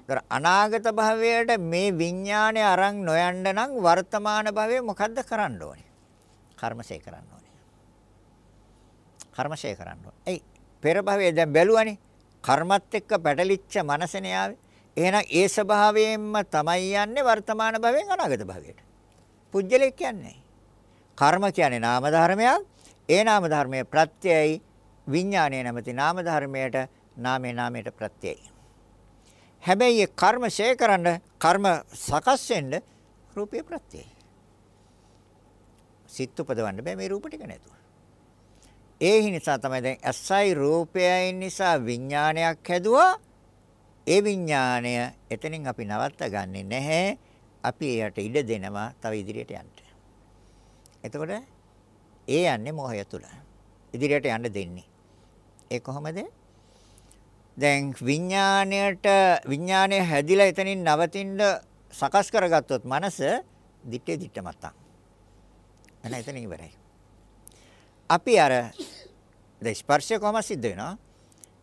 ඒතර අනාගත භවයට මේ විඥානය අරන් නොයන්න නම් වර්තමාන භවයේ මොකද්ද කරන්න ඕනේ? කර්මශේ කරන්න ඕනේ. කර්මශේ කරන්න ඕනේ. එයි පෙර භවයේ දැන් බැලුවනේ. කර්මත් එක්ක පැටලිච්ච මනසනේ ආවේ. එහෙනම් ඒ ස්වභාවයෙන්ම තමයි යන්නේ වර්තමාන භවයෙන් අනාගත භවයට. පුජ්‍යලෙක් කියන්නේ. කර්ම කියන්නේ නාම ධර්මයක්. ඒ නාම ධර්මයේ ප්‍රත්‍යයයි විඥානය නැමැති නාම ධර්මයට නාමේ නාමයට ප්‍රත්‍යයයි. හැබැයි ඒ කර්ම ෂේ කරන්න කර්ම සකස් වෙන්න රූපේ ප්‍රත්‍යයයි. සිත් උපදවන්න බෑ මේ රූප ටික නැතුව. ඒ නිසා තමයි දැන් ඇසයි රූපයයි නිසා විඥානයක් හැදුවා. ඒ විඥාණය එතනින් අපි නවත්ත ගන්නෙ නැහැ. අපි එයට ඉඩ දෙනවා තව ඉදිරියට යන්න. එතකොට ඒ යන්නේ මොහය තුල. ඉදිරියට යන්න දෙන්නේ. ඒ කොහොමද? දැන් විඥාණයට විඥාණය හැදිලා එතනින් නවතින්න සකස් කරගත්තොත් මනස දිත්තේ දිත්ත මතක්. එන එතන ඉවරයි. අපි අර ද ස්පර්ශය කොහොම සිද්ධ වෙනවා?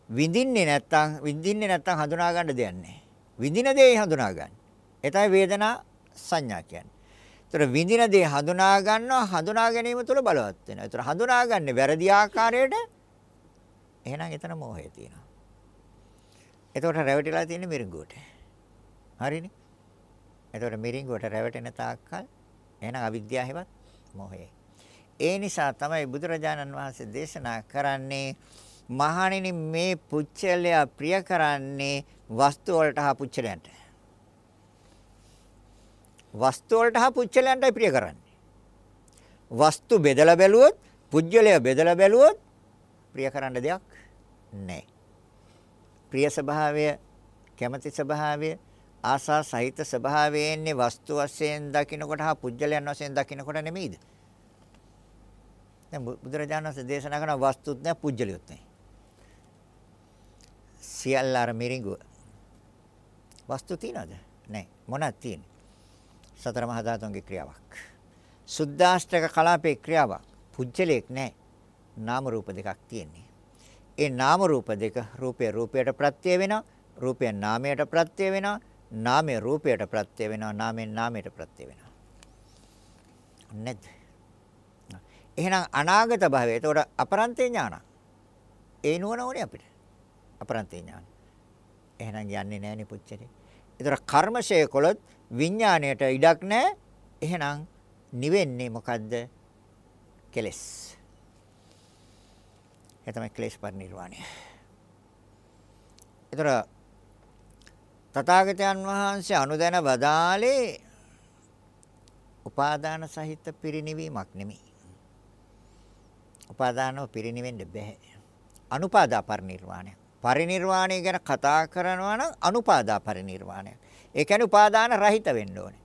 විඳින්නේ නැත්තම් විඳින්නේ නැත්තම් හඳුනා ගන්න දෙයක් නැහැ. විඳින දේ හඳුනා ගන්න. ඒ තමයි වේදනා සංඥා කියන්නේ. ඒතර විඳින දේ හඳුනා ගන්නවා හඳුනා ගැනීම තුළ බලවත් වෙනවා. ඒතර හඳුනාගන්නේ වැරදි ආකාරයට එහෙනම් එතන මෝහය තියෙනවා. එතකොට රැවටිලා තියෙන්නේ මිරිඟුවට. හරිනේ? එතකොට මිරිඟුවට රැවටෙන තාක්කල් එහෙනම් අවිද්‍යාව හැවත් මෝහයයි. ඒ නිසා තමයි බුදුරජාණන් වහන්සේ දේශනා කරන්නේ මහණෙනි මේ පුච්චලයා ප්‍රිය කරන්නේ වස්තු වලට හා පුච්චලයන්ට. වස්තු වලට හා පුච්චලයන්ටයි ප්‍රිය කරන්නේ. වස්තු බෙදලා බැලුවොත්, පුජ්‍යලය බෙදලා බැලුවොත් ප්‍රිය කරන්න දෙයක් නැහැ. ප්‍රිය ස්වභාවය, කැමැති ස්වභාවය, ආසා සහිත ස්වභාවයෙන්නේ වස්තු වශයෙන් දකින්නකොට හා පුජ්‍යලයන් වශයෙන් දකින්නකොට නෙමෙයිද? දැන් බුදුරජාණන් වහන්සේ දේශනා කරන වස්තුත් නැහැ පුජ්‍යලියොත් නැහැ. සියල්ල අර මිරිඟුව. වස්තු තියනද? නැහැ. මොනක් තියෙන්නේ? සතර මහා ධාතුන්ගේ ක්‍රියාවක්. සුද්දාෂ්ටක කලාපේ ක්‍රියාවක්. පුජ්‍යලයක් නැහැ. නාම රූප දෙකක් තියෙන්නේ. ඒ නාම රූප දෙක රූපය රූපයට ප්‍රත්‍ය වෙනවා. රූපය නාමයට ප්‍රත්‍ය වෙනවා. නාමය රූපයට ප්‍රත්‍ය වෙනවා. නාමයෙන් නාමයට ප්‍රත්‍ය වෙනවා. නැද්ද? එහෙනම් අනාගත භවය. එතකොට අපරන්තේ ඥාන. ඒ නුවණ ඕනේ අපිට. අපරන්තේ ඥාන. එහෙනම් යන්නේ නැහනේ පුච්චරේ. එතකොට කර්මශය කළොත් විඥාණයට ඉඩක් නැහැ. එහෙනම් නිවෙන්නේ මොකද්ද? කෙලස්. ඒ තමයි ක්ලේශ පරිනිර්වාණය. එතකොට තථාගතයන් වහන්සේ අනුදැන වදාලේ උපාදාන සහිත පිරිණිවීමක් නෙමෙයි. උපාදානව පිරිණිවෙන්න බෑ. අනුපාදා පරිනිර්වාණය. පරිනිර්වාණය ගැන කතා කරනවා නම් අනුපාදා පරිනිර්වාණය. ඒ කියන්නේ උපාදාන රහිත වෙන්න ඕනේ.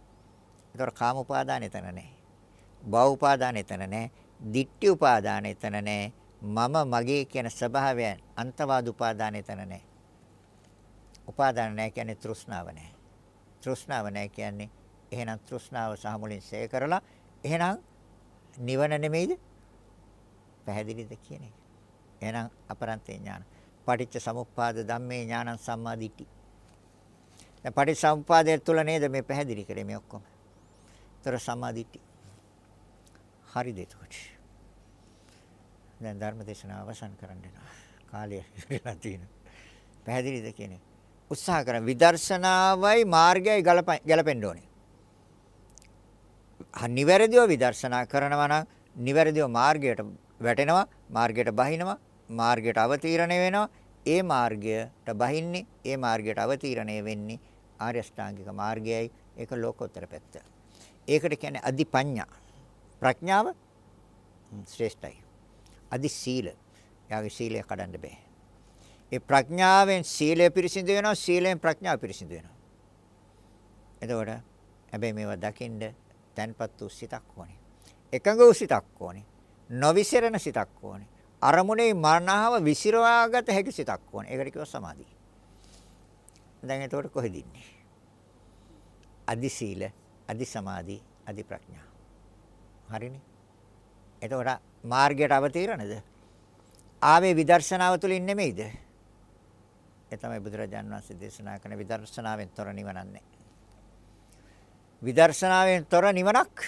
ඒතර කාම උපාදාන එතන නැහැ. භව උපාදාන එතන නැහැ. ditthi උපාදාන එතන නැහැ. මම මගේ කියන ස්වභාවයන් අන්තවාද උපාදාන එතන නැහැ. උපාදාන නැහැ කියන්නේ තෘෂ්ණාව නැහැ. තෘෂ්ණාව නැහැ කියන්නේ එහෙනම් තෘෂ්ණාව සහ මුලින් සේ කරලා එහෙනම් නිවන නෙමෙයිද? පැහැදිලිද කියන එක. එහෙනම් අපරන්තේ ඥාන. පටිච්ච සමුප්පාද ධම්මේ ඥානං සම්මාදිට්ඨි. දැන් පටිච්ච සමුප්පාදය තුල නේද මේ පැහැදිලි කරේ මේ ඔක්කොම. ତର සම්මාදිට්ඨි. හරිද එතකොට? දැන් ධර්ම දේශනාව අවසන් කරන්න යනවා. කාලය ඉවරලා තියෙනවා. පැහැදිලිද කියන්නේ? උත්සාහ කරන විදර්ශනාවයි මාර්ගයයි ගැලපෙන්න ඕනේ. නිවැරදිව විදර්ශනා කරනවා නම් නිවැරදිව මාර්ගයට වැටෙනවා මාර්ගයට බහිනවා මාර්ගයට අවතීර්ණය වෙනවා ඒ මාර්ගයට බහින්නේ ඒ මාර්ගයට අවතීර්ණය වෙන්නේ ආර්ය ශ්‍රාංගික මාර්ගයයි ඒක ලෝකෝත්තර පැත්ත. ඒකට කියන්නේ අධිපඤ්ඤා. ප්‍රඥාව ශ්‍රේෂ්ඨයි. අධි සීල. යාගේ සීලය කඩන්න බෑ. ඒ ප්‍රඥාවෙන් සීලය පිරිසිදු වෙනවා සීලෙන් ප්‍රඥාව පිරිසිදු වෙනවා. එතකොට හැබැයි මේවා දකින්න තැන්පත් වූ සිතක් ඕනේ. එකඟ වූ සිතක් ඕනේ. නොවිසිරෙන සිතක් ඕනේ. අරමුණේ මනහව විසිරවාගත හැකි සිතක් ඕනේ. ඒකට කියව සමාධිය. දැන් එතකොට කොහෙද ඉන්නේ? අදි සීල, අදි සමාධි, අදි ප්‍රඥා. හරිනේ. එතකොට මාර්ගයට අවතීරණද? ආවේ විදර්ශනාව තුලින් නෙමෙයිද? ඒ තමයි බුදුරජාණන් වහන්සේ දේශනා කරන විදර්ශනාවෙන් තොර නිවනක් නැහැ. විදර්ශනාවෙන් තොර නිවනක්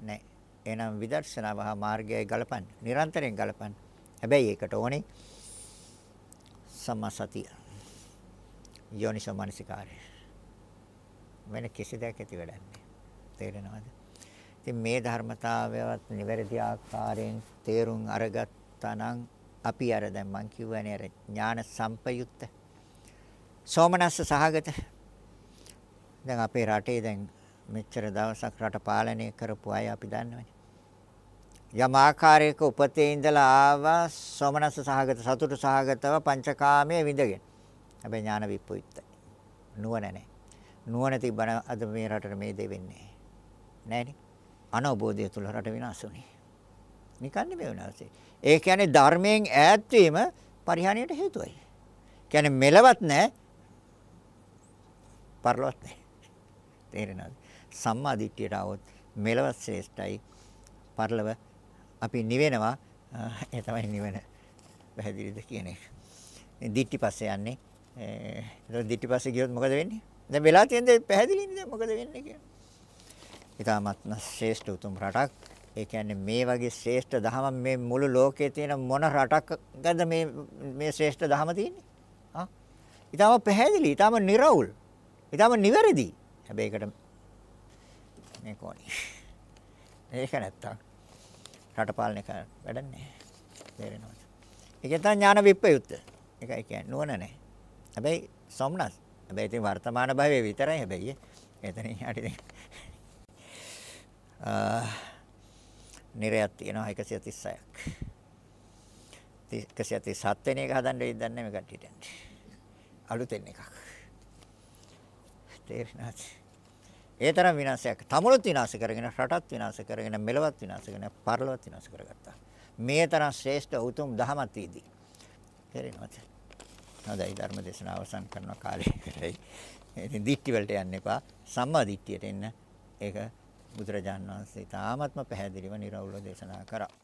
නැහැ. එහෙනම් විදර්ශනාව හා මාර්ගයයි ගලපන්න. නිරන්තරයෙන් ගලපන්න. හැබැයි ඒකට ඕනේ සම්මා සතිය. යෝනිසෝ මනසිකාරය. වෙන කිසි දෙයක් ඇති වැඩක් නැහැ. තේරෙනවද? ඉතින් මේ ධර්මතාවයවත් නිවැරදි ආකාරයෙන් තේරුම් අරගත්තා නම් අපි අර දැන් මං කියවනේ අර ඥාන සම්පයුක්ත සෝමනස්ස සහගත දැන් අපේ රටේ දැන් මෙච්චර දවසක් රට පාලනය කරපු අය අපි දන්නවනේ යම් ආකාරයක උපතේ ඉඳලා ආවා සෝමනස්ස සහගත සතුට සහගතව පංචකාමයේ විඳගෙන. හැබැයි ඥාන විප්පුයිත්තයි. නුවණ නැහැ. නුවණ තිබ්බන අද මේ රටට මේ දේ වෙන්නේ නැහැ. අනවබෝධය තුල රට විනාශ වුනේ. නිකන් නෙමෙයි විනාශේ. ඒ කියන්නේ ධර්මයෙන් ඈත් වීම පරිහානියට හේතුවයි. කියන්නේ මෙලවත් නැහැ. පරලොවත් නැහැ. තේරෙනවද? සම්මා දිට්ඨියට આવොත් මෙලවත් ශ්‍රේෂ්ඨයි. පරලව අපි නිවෙනවා ඒ තමයි නිවන පැහැදිලිද කියන එක. දිට්ටි පස්සේ යන්නේ. ඒක දිට්ටි පස්සේ ගියොත් මොකද වෙන්නේ? දැන් වෙලා තියෙන දේ පැහැදිලිනේ දැන් මොකද වෙන්නේ කියලා. ඊටමත්ම ශ්‍රේෂ්ඨ උතුම් රටක්. ඒ කියන්නේ මේ වගේ ශ්‍රේෂ්ඨ දහම මේ මුළු ලෝකයේ තියෙන මොන රටකද මේ මේ ශ්‍රේෂ්ඨ දහම තියෙන්නේ? ආ. ඊටම පැහැදිලි, ඊටම නිර්වුල්. ඊටම නිවැරදි. හැබැයි ඒකට මේ කොහොනේ. ඒක නැත්තම් රට පාලනය කරන්න වැඩන්නේ. තේරෙනවද? ඒකෙන් තමයි ඥාන විප්‍රයුක්ත. ඒකයි කියන්නේ නුවණ නැහැ. හැබැයි සොම්නස්. හැබැයි ඉතින් වර්තමාන භවයේ විතරයි හැබැයි. එතනින් යටි ආ නිරයක් තියෙනවා 136ක්. 137 වෙනි එක හදන්න වෙයිද දන්නේ මේ කට්ටියට. අලුතෙන් එකක්. තේරෙනවද? ඒ තරම් විනාශයක්. තමනුත් විනාශ කරගෙන රටත් විනාශ කරගෙන මෙලවත් විනාශ කරගෙන පරලොවත් විනාශ කරගත්තා. මේ තරම් ශ්‍රේෂ්ඨ උතුම් දහමක් තීදී. තේරෙනවද? හොඳයි ධර්ම දේශනාව අවසන් කරන කාලේ කරයි. ඉතින් දික්ටි වලට යන්න එපා. සම්මා දිට්ඨියට එන්න. ඒක බුදුරජාන් වහන්සේ තාමත්ම පැහැදිලිව නිර්වෘල දේශනා කරා.